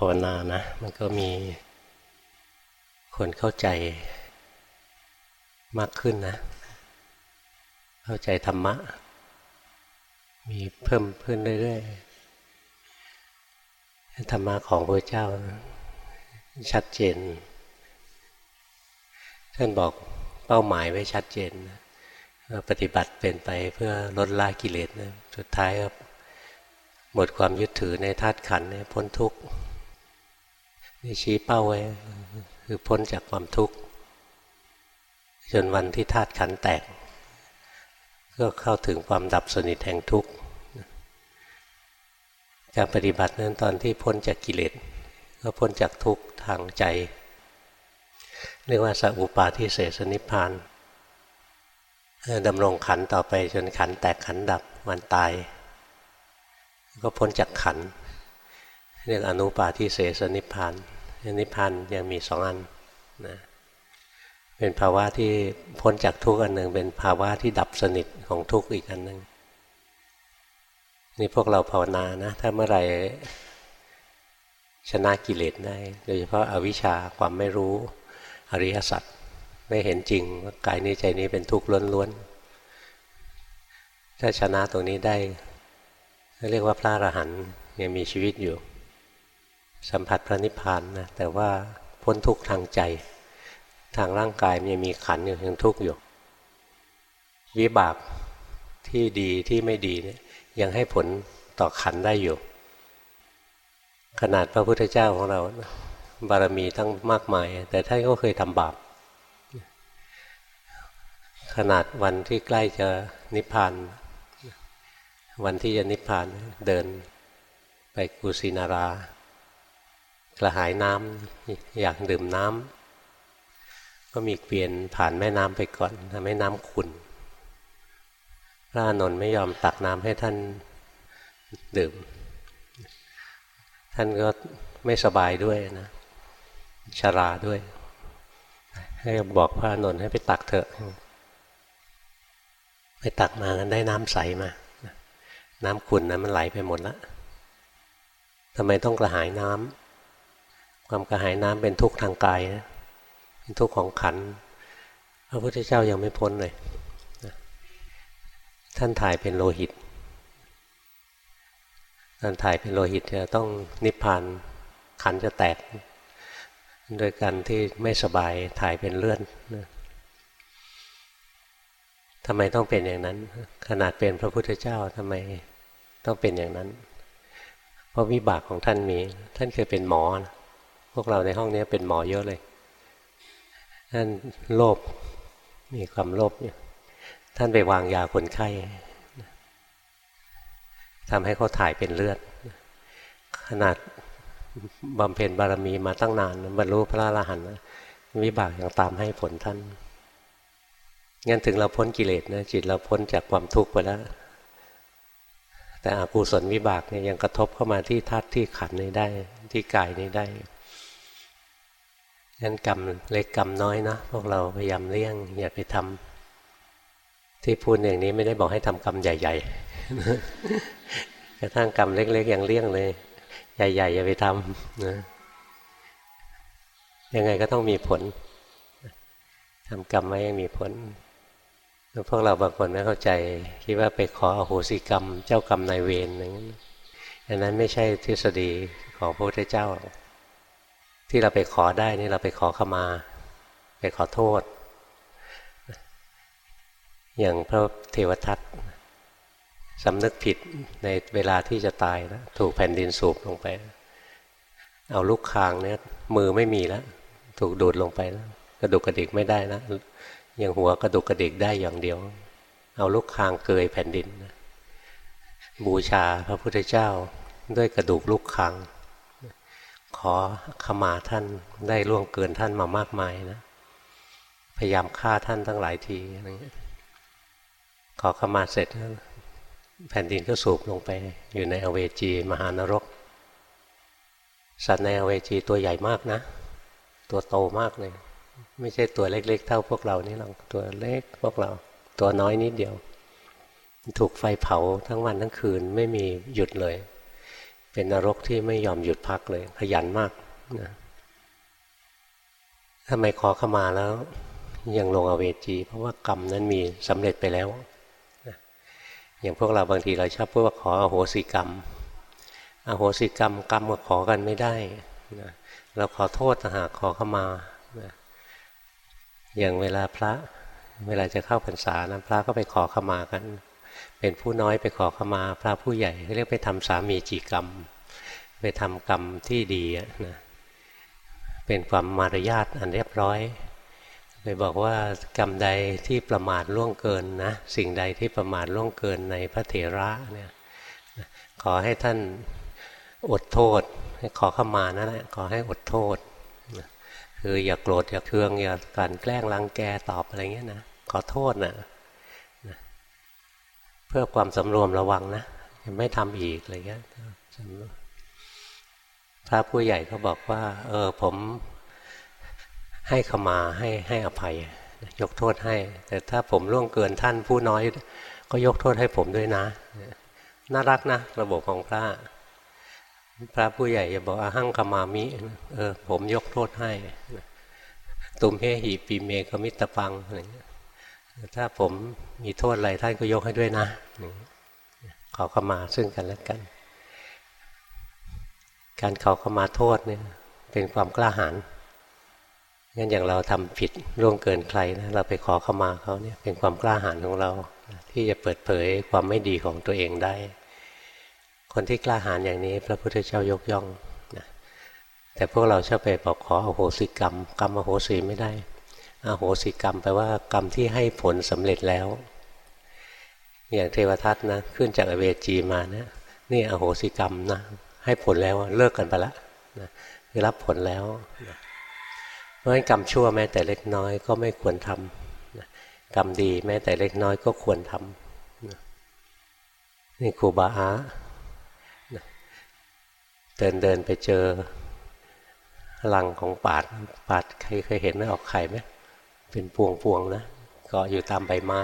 ภาวนานะ มันก็มีคนเข้าใจมากขึ้นนะ เข้าใจธรรมะ มีเพิ่มขึ้นเรื่อยๆธรรมะของพระเจ้า ชัดเจนท่านบอกเป้าหมายไว้ชัดเจนปฏิบัติเป็นไปเพื่อลดละกิเลสนะสุดท้ายก็หมดความยึดถือในธาตุขันธ์พ้นทุกข์ ชี้เป้าไว้ คือพ้นจากความทุกข์ จนวันที่ธาตุขันแตก ก็เข้าถึงความดับสนิทแห่งทุกข์ การปฏิบัตินั้นตอนที่พ้นจากกิเลสก็พ้นจากทุกข์ทางใจ เรียกว่าสัพปาทิเสสนิพานดำรงขันต่อไปจนขันแตกขันดับมันตาย ก็พ้นจากขันเรียกอนุปาทิเสสนิพาน นิพพานยังมีสองอันนะเป็นภาวะที่พ้นจากทุกข์อันหนึ่ง เป็นภาวะที่ดับสนิทของทุกข์อีกอันหนึ่งนี่พวกเราภาวนานะ ถ้าเมื่อไหร่ชนะกิเลสได้ โดยเฉพาะอาวิชชาความไม่รู้อริยสัจไม่เห็นจริงว่ากายนี้ใจนี้เป็นทุกข์ล้วนๆถ้าชนะตรงนี้ได้เรียกว่าพระอรหันต์ยังมีชีวิตอยู่ สัมผัสพระนิพพานนะแต่ว่าพ้นทุกข์ทางใจ ทางร่างกายมันยังมีขันอยู่ยังทุกข์อยู่ วิบากที่ดีที่ไม่ดีเนี่ยยังให้ผลต่อขันได้อยู่ ขนาดพระพุทธเจ้าของเรา บารมีทั้งมากมาย แต่ท่านก็เคยทำบาป ขนาดวันที่ใกล้จะนิพพาน วันที่จะนิพพานเดินไปกุสินารา กระหายน้ำอยากดื่มน้ำก็มีเกวียนผ่านแม่น้ำไปก่อนทำให้น้ำขุ่นพระนนท์ไม่ยอมตักน้ำให้ท่านดื่ม ท่านก็ไม่สบายด้วยนะชาราด้วย ให้บอกพระนนท์ให้ไปตักเถอะ ไปตักมากันได้น้ำใสมา น้ำขุ่นนะมันไหลไปหมดแล้วทำไมต้องกระหายน้ำ ความกระหายน้ำเป็นทุกข์ทางกายนะเป็นทุกข์ของขัน พระพุทธเจ้ายังไม่พ้นเลยท่านถ่ายเป็นโลหิตท่านถ่ายเป็นโลหิตจะต้องนิพพานขันจะแตก โดยการที่ไม่สบายถ่ายเป็นเลือดทำไมต้องเป็นอย่างนั้น ขนาดเป็นพระพุทธเจ้าทำไมต้องเป็นอย่างนั้น เพราะวิบากของท่านมี ท่านเคยเป็นหมอนะ พวกเราในห้องนี้เป็นหมอเยอะเลยท่านโลภมีความโลภอยู่ท่านไปวางยาคนไข้ทำให้เขาถ่ายเป็นเลือด ขนาดบำเพ็ญบารมีมาตั้งนานบรรลุพระอรหันต์วิบากยังตามให้ผลท่านงั้นถึงเราพ้นกิเลสนะจิตเราพ้นจากความทุกข์ไปแล้ว แต่อกุศลวิบากเนี่ยยังกระทบเข้ามาที่ธาตุที่ขันนี้ได้ ที่กายนี้ได้ งั้นกรรมเล็กกรรมน้อยนะพวกเราพยายามเลี่ยงอย่าไปทำที่พูดอย่างนี้ไม่ได้บอกให้ทำกรรมใหญ่ๆกระทั่งกรรมเล็กๆอย่างเลี่ยงเลย ใหญ่ๆอย่าไปทำนะยังไงก็ต้องมีผลทำกรรมไว้ยังมีผลพวกเราบางคนไม่เข้าใจ คิดว่าไปขออโหสิกรรม เจ้ากรรมนายเวรอย่างนั้นอันนั้นไม่ใช่ทฤษฎีของพระพุทธเจ้า ที่เราไปขอได้นี่เราไปขอขมา ไปขอโทษ อย่างพระเทวทัตสำนึกผิดในเวลาที่จะตายแล้วถูกแผ่นดินสูบลงไป เอาลูกคางเนี่ยมือไม่มีแล้ว ถูกดูดลงไปแล้ว กระดุกกระดิกไม่ได้แล้วยังหัวกระดุกกระดิกได้อย่างเดียว เอาลูกคางเกยแผ่นดิน บูชาพระพุทธเจ้าด้วยกระดูกลูกคาง ขอขมาท่านได้ล่วงเกินท่านมามากมายนะ พยายามฆ่าท่านทั้งหลายทีอะไรเงี้ยขอขมาเสร็จแผ่นดินก็สูบลงไป อยู่ในอเวจี มหานรก สัตว์ในอเวจีตัวใหญ่มากนะ ตัวโตมากเลย ไม่ใช่ตัวเล็ก ๆ เท่าพวกเรานี่หรอกตัวเล็กพวกเรา ตัวน้อยนิดเดียว ถูกไฟเผาทั้งวันทั้งคืนไม่มีหยุดเลย เป็นนรกที่ไม่ยอมหยุดพักเลย ขยันมากนะทำไมขอขมาแล้ว ยังลงอเวจี เพราะว่ากรรมนั้นมีสำเร็จไปแล้วอย่างพวกเราบางทีเราชอบพูดว่าขออโหสิกรรมอโหสิกรรมกรรมก็ขอกันไม่ได้นะเราขอโทษหากขอขมานะอย่างเวลาพระ เวลาจะเข้าพรรษานะพระก็ไปขอขมากัน เป็นผู้น้อยไปขอขมาพระผู้ใหญ่เรียกไปทำสามีจีกรรม ไปทำกรรมที่ดีนะเป็นความมารยาทอันเรียบร้อยไปบอกว่ากรรมใดที่ประมาทล่วงเกินนะสิ่งใดที่ประมาทล่วงเกินในพระเถระเนี่ยขอให้ท่านอดโทษขอเข้ามานั่นแหละขอให้อดโทษ คืออย่าโกรธอย่าเคืองอย่าการแกล้งรังแกตอบอะไรเงี้ยนะขอโทษนะ พื่อความสำรวมระวังนะไม่ทำอีกอะไรเงี้ยพระผู้ใหญ่เขาบอกว่า เออผมให้ขมาให้ให้อภัย ยกโทษให้ แต่ถ้าผมล่วงเกินท่านผู้น้อย ก็ยกโทษให้ผมด้วยนะ น่ารักนะ ระบบของพระ พระผู้ใหญ่จะบอกอาหังขมามิเออผมยกโทษให้ ตุมเฮหีปีเมกมิตรปังอะไรเงี้ย ถ้าผมมีโทษอะไรท่านก็ยกให้ด้วยนะ ขอขมาซึ่งกันและกัน การขอขมาโทษเนี่ยเป็นความกล้าหาญงั้นอย่างเราทำผิดร่วงเกินใครนะเราไปขอเข้ามาเขาเนี่ยเป็นความกล้าหาญของเรา ที่จะเปิดเผยความไม่ดีของตัวเองได้ คนที่กล้าหาญอย่างนี้ พระพุทธเจ้ายกย่องนะแต่พวกเราชอบไปบอกขออโหสิกรรม กรรมอโหสิไม่ได้ อโหสิกรรมแปลว่ากรรมที่ให้ผลสำเร็จแล้ว อย่างเทวทัตนะขึ้นจากอเวจีมานะนี่อโหสิกรรมนะให้ผลแล้วเลิกกันไปละนะรับผลแล้วนะราะฉะนั้นกรรมชั่วแม้แต่เล็กน้อยก็ไม่ควรทำกรรมดีแม้แต่เล็กน้อยก็ควรทำนี่ครูบาอาเดินเดินไปเจอลังของปาดปาดใครเคยเห็นไหมออกไข่ไหม เป็นพวงพวงนะเกาะอยู่ตามใบไม้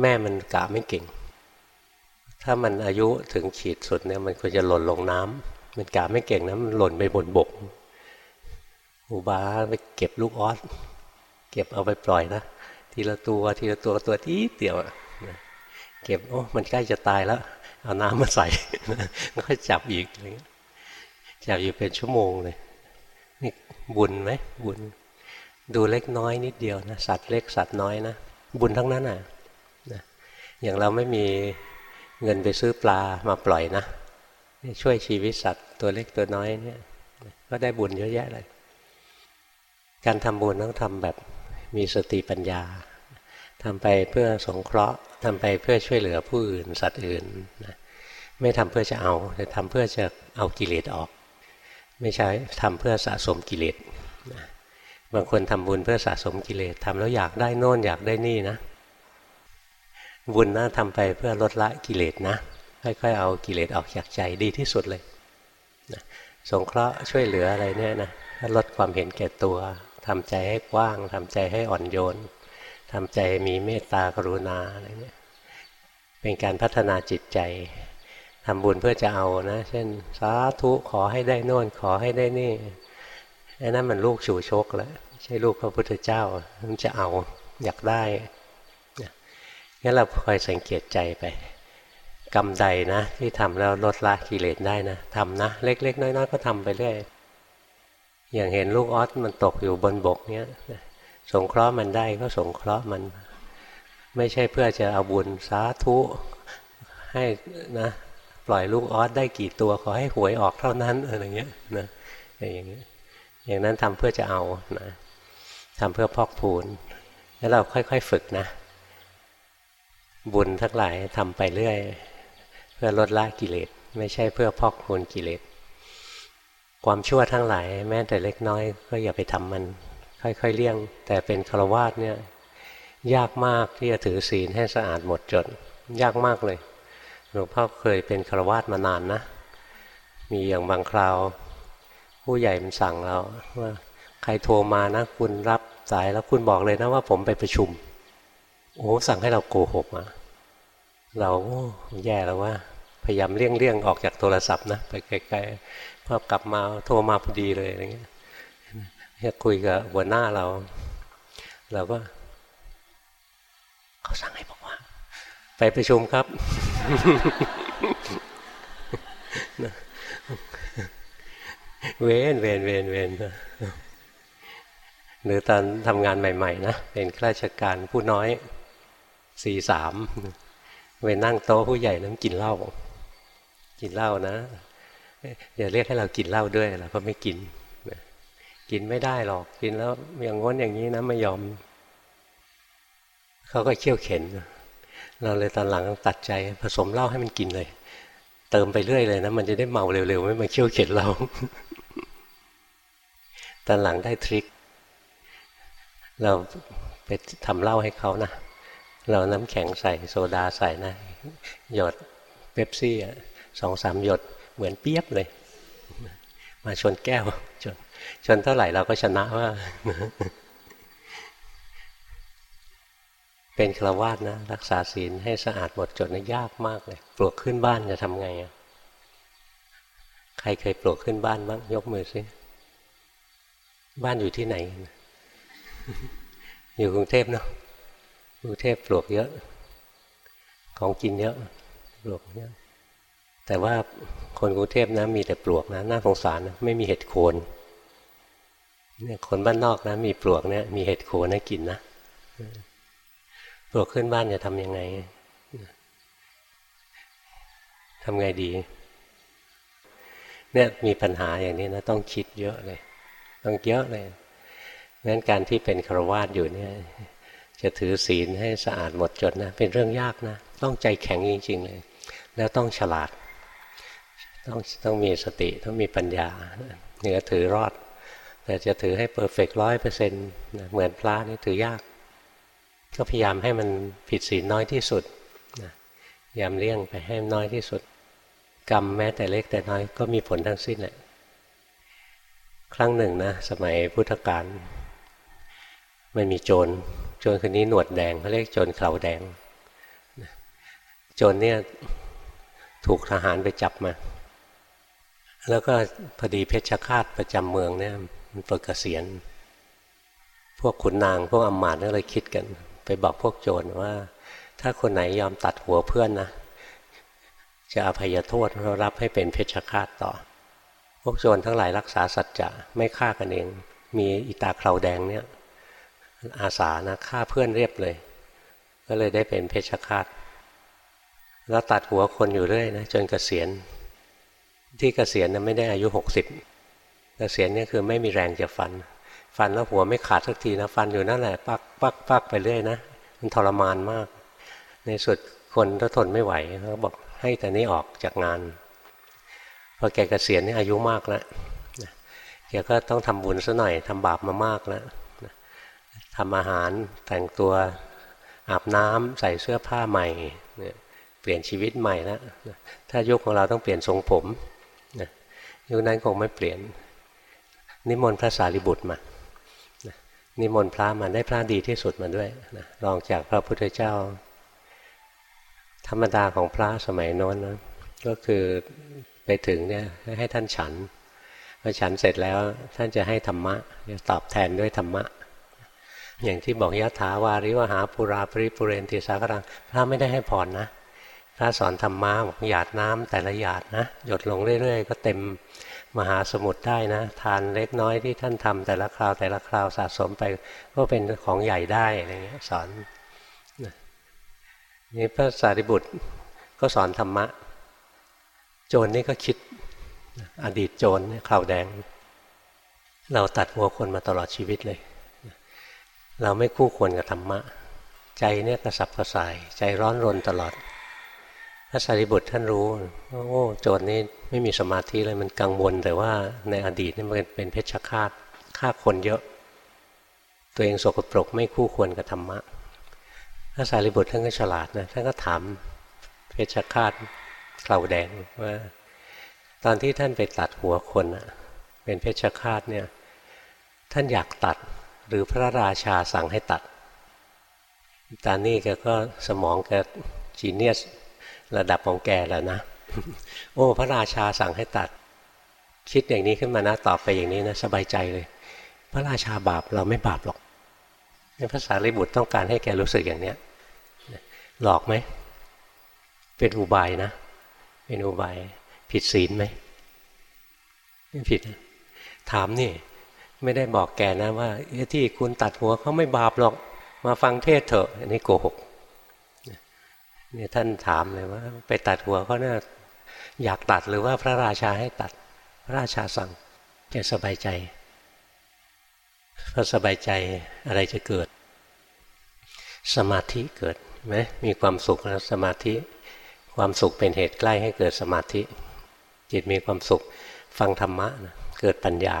แม่มันกะไม่เก่ง ถ้ามันอายุถึงขีดสุดเนี่ยมันควรจะหล่นลงน้ำมันกะไม่เก่งนะมันหล่นไปบนบกอุบาไปเก็บลูกออสเก็บเอาไปปล่อยนะทีละตัวทีละตัวตัวที่เตี่ยวเก็บโอ้มันใกล้จะตายแล้ว เอาน้ำมาใส่ก็จับอีกอะไรเงี้ยจับอยู่เป็นชั่วโมงเลยนี่บุญไหมบุญ ดูเล็กน้อยนิดเดียวนะสัตว์เล็กสัตว์น้อยนะบุญทั้งนั้นอะนะอย่างเราไม่มีเงินไปซื้อปลามาปล่อยนะช่วยชีวิตสัตว์ตัวเล็กตัวน้อยเนี่ยก็ได้บุญเยอะแยะเลย การทำบุญต้องทำแบบมีสติปัญญาทำไปเพื่อสงเคราะห์ทำไปเพื่อช่วยเหลือผู้อื่นสัตว์อื่นนะไม่ทำเพื่อจะเอาแต่ทำเพื่อจะเอากิเลสออก ไม่ใช่ทำเพื่อสะสมกิเลสนะ บางคนทำบุญเพื่อสะสมกิเลสทำแล้วอยากได้โน่นอยากได้นี่นะ บุญนะทำไปเพื่อลดละกิเลสนะ ค่อยๆเอากิเลสออกจากใจดีที่สุดเลยนะสงเคราะห์ช่วยเหลืออะไรเนี่ยนะลดความเห็นแก่ตัวทำใจให้กว้างทำใจให้อ่อนโยนทำใจมีเมตตากรุณาอะไรเนี่ยเป็นการพัฒนาจิตใจทำบุญเพื่อจะเอานะ เช่น สาธุขอให้ได้โน่นขอให้ได้นี่ไอ้นั่นมันลูกชูชกแล้ว ใช่ลูกพระพุทธเจ้ามันจะเอาอยากได้งั้นเราคอยสังเกตใจไป กรรมใดนะ ที่ทำแล้วลดละกิเลสได้นะทำนะ เล็ก ๆ น้อยๆก็ทำไปเรื่อยอย่างเห็นลูกออสมันตกอยู่บนบกเนี้ยสงเคราะห์มันได้ก็สงเคราะห์มัน ไม่ใช่เพื่อจะเอาบุญสาธุให้นะปล่อยลูกออสได้กี่ตัวขอให้หวยออกเท่านั้นอะไรเงี้ยนะอย่างเงี้ยอย่างนั้นทำเพื่อจะเอานะ ทำเพื่อพอกพูนแล้วเราค่อยๆฝึกนะ บุญทั้งหลายทำไปเรื่อย เพื่อลดละกิเลส ไม่ใช่เพื่อพอกพูนกิเลส ความชั่วทั้งหลายแม้แต่เล็กน้อย ก็อย่าไปทำมัน ค่อยๆเลี่ยง แต่เป็นฆราวาสเนี่ยยากมากที่จะถือศีลให้สะอาดหมดจด ยากมากเลยหลวงพ่อเคยเป็นฆราวาสมานานนะ มีอย่างบางคราว ผู้ใหญ่มันสั่งเราว่า ใครโทรมานะ คุณรับสายแล้วคุณบอกเลยนะว่าผมไปประชุม โอ้สั่งให้เราโกหกมาเราแย่แล้วว่า พยายามเลี่ยงเลี่ยงออกจากโทรศัพท์นะไปไกลๆพอกลับมาโทรมาพอดีเลยอะไรเงี้ยคุยกับหัวหน้าเรา เราก็เขาสั่งให้บอกว่า ไปประชุมครับเวนเวนเวนเวน หรือตอนทำงานใหม่ ๆ นะ เป็นข้าราชการผู้น้อยสี่สามไปนั่งโต๊ะผู้ใหญ่นั้นกินเหล้ากินเหล้านะอย่าเรียกให้เรากินเหล้าด้วยเราก็ไม่กินกินไม่ได้หรอกกินแล้วอย่างง้นอย่างนี้นะไม่ยอมเขาก็เขี่ยวเข็น เราเลยตอนหลังตัดใจผสมเหล้าให้มันกินเลย เติมไปเรื่อยเลยนะมันจะได้เมาเร็วๆไม่มาเขี่ยวเข็นเราตอนหลังได้ทริค เราไปทำเหล้าให้เขานะ เราน้ำแข็งใส่โซดาใส่นะ หยดเป๊ปซี่สองสามหยดเหมือนเปียบเลย มาชนแก้วชนชนเท่าไหร่เราก็ชนะว่า เป็นคราวาสนะ รักษาศีลให้สะอาดหมดจดนะยากมากเลยปลวกขึ้นบ้านจะทำไงอะใครเคยปลวกขึ้นบ้านบ้างยกมือซิบ้านอยู่ที่ไหน อยู่กรุงเทพเนาะกรุงเทพปลวกเยอะ ของกินเยอะปลวกเยอะแต่ว่าคนกรุงเทพนะมีแต่ปลวกนะน่าสงสารนะไม่มีเห็ดโคนเนี่ยคนบ้านนอกนะ มีปลวกเนี่ยมีเห็ดโคนให้กินนะปลวกขึ้นบ้านจะทำยังไงทำไงดี เนี่ยมีปัญหาอย่างนี้นะ ต้องคิดเยอะเลย ต้องเยอะเลย งั้นการที่เป็นครวาสอยู่เนี่ยจะถือศีลให้สะอาดหมดจดนะ เป็นเรื่องยากนะ ต้องใจแข็งจริง ๆ เลย แล้วต้องฉลาด ต้องต้องมีสติต้องมีปัญญาเหนือถือรอด แต่จะถือให้เพอร์เฟกต์ร้อยเปอร์เซ็นต์เหมือนพระนี่ถือยาก ก็พยายามให้มันผิดศีลน้อยที่สุดนะยามเลี่ยงไปให้น้อยที่สุด กรรมแม้แต่เล็กแต่น้อยก็มีผลทั้งสิ้นแหละครั้งหนึ่งนะ สมัยพุทธกาล มันมีโจร โจรคนนี้หนวดแดงเขาเรียกโจรเข่าแดง โจรเนี่ยถูกทหารไปจับมา แล้วก็พอดีเพชฌฆาตประจำเมืองเนี่ยมันปลดเกษียณ พวกขุนนางพวกอมาตย์ก็เลยคิดกัน ไปบอกพวกโจรว่า ถ้าคนไหนยอมตัดหัวเพื่อนนะจะอภัยโทษเรารับให้เป็นเพชฌฆาตต่อ พวกโจรทั้งหลายรักษาสัจจะไม่ฆ่ากันเอง มีอิตาเคราแดงเนี่ย อาสานะฆ่าเพื่อนเรียบเลย ก็เลยได้เป็นเพชฌฆาตแล้วตัดหัวคนอยู่เรื่อยนะจนเกษียณ ที่เกษียณนะไม่ได้อายุหกสิบเกษียณนี่คือไม่มีแรงจะฟัน ฟันแล้วหัวไม่ขาดสักทีนะฟันอยู่นั่นแหละปักปักปักไปเรื่อยนะมันทรมานมาก ในสุดคนก็ทนไม่ไหวเขาบอกให้แต่นี้ออกจากงานพอแกเกษียณนี่อายุมากแล้วแกก็ต้องทำบุญซะหน่อยทำบาปมามากแล้ว ทำอาหารแต่งตัวอาบน้ำใส่เสื้อผ้าใหม่เปลี่ยนชีวิตใหม่แล้วถ้ายุคของเราต้องเปลี่ยนทรงผมยุคนั้นคงไม่เปลี่ยน นิมนต์พระสารีบุตรมานิมนต์พระมาได้พระดีที่สุดมาด้วยนะรองจากพระพุทธเจ้า ธรรมดาของพระสมัยโน้นนะก็คือไปถึงเนี่ยให้ท่านฉันพอฉันเสร็จแล้วท่านจะให้ธรรมะจะตอบแทนด้วยธรรมะ อย่างที่บอกยะถาวาริวหาปุราปริปุเรนติสาครังพระไม่ได้ให้พรนะ พระสอนธรรมะบอกหยาดน้ำแต่ละหยาดนะหยดลงเรื่อย ๆ ก็เต็มมหาสมุทรได้นะ ทานเล็กน้อยที่ท่านทำแต่ละคราวแต่ละคราวสะสมไปก็เป็นของใหญ่ได้อะไรเงี้ยสอนนี่พระสารีบุตรก็สอนธรรมะ โจรนี่ก็คิดอดีตโจรเนี่ยข่าวแดง เราตัดหัวคนมาตลอดชีวิตเลย เราไม่คู่ควรกับธรรมะ ใจเนี่ยกระสับกระส่าย ใจร้อนรนตลอดพระสารีบุตรท่านรู้โอ้โจรนี้ไม่มีสมาธิเลยมันกังวลแต่ว่าในอดีตนี่มันเป็นเพชฌฆาตฆ่าคนเยอะ ตัวเองสกปรกไม่คู่ควรกับธรรมะพระสารีบุตรท่านก็ฉลาดนะท่านก็ถามเพชฌฆาตเกลาแดงว่า ตอนที่ท่านไปตัดหัวคนเป็นเพชฌฆาตเนี่ยท่านอยากตัด หรือพระราชาสั่งให้ตัดตานี่แกก็สมองแกจีเนียสระดับของแกแล้วนะ โอ้ พระราชาสั่งให้ตัด คิดอย่างนี้ขึ้นมานะตอบไปอย่างนี้นะสบายใจเลย พระราชาบาปเราไม่บาปหรอกนี่ภาษาลิบุตรต้องการให้แกรู้สึกอย่างเนี้ยหลอกไหม เป็นอุบายนะ เป็นอุบาย ผิดศีลไหมไม่ผิด ถามนี่ ไม่ได้บอกแกนะว่าที่คุณตัดหัวเขาไม่บาปหรอกมาฟังเทศเถอะ อันนี้โกหกเนี่ยท่านถามเลยว่า ไปตัดหัวเขาเนี่ยอยากตัดหรือว่าพระราชาให้ตัด พระราชาสั่งจะสบายใจพอสบายใจอะไรจะเกิด สมาธิเกิดไหมมีความสุขแล้วสมาธิ ความสุขเป็นเหตุใกล้ให้เกิดสมาธิ จิตมีความสุขฟังธรรมะนะเกิดปัญญา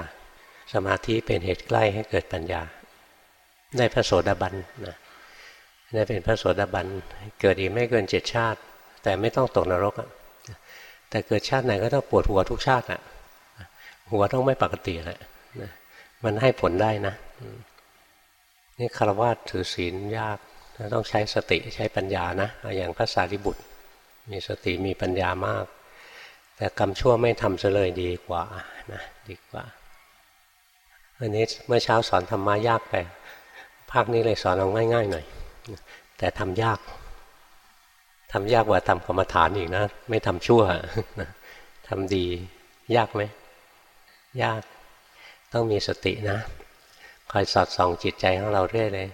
สมาธิเป็นเหตุใกล้ให้เกิดปัญญา ได้พระโสดาบันนะได้เป็นพระโสดาบันเกิดอีกไม่เกินเจ็ดชาติ แต่ไม่ต้องตกนรกอะแต่เกิดชาติไหนก็ต้องปวดหัวทุกชาติอะหัวต้องไม่ปกติแหละมันให้ผลได้นะ นี่คารวะถือศีลยากต้องใช้สติใช้ปัญญานะ อย่างพระสารีบุตร มีสติมีปัญญามาก แต่กรรมชั่วไม่ทำซะเลยดีกว่านะดีกว่าันนี้เมื่อเช้าสอนธรรมะยากไปภาคนี้เลยสอนเอาง่ายๆหน่อย แต่ทำยากทำยากกว่าทำกรรมฐานอีกนะ ไม่ทำชั่วทำดี ยากไหม ยาก ต้องมีสตินะคอยสอดส่องจิตใจของเราเรื่อยเลย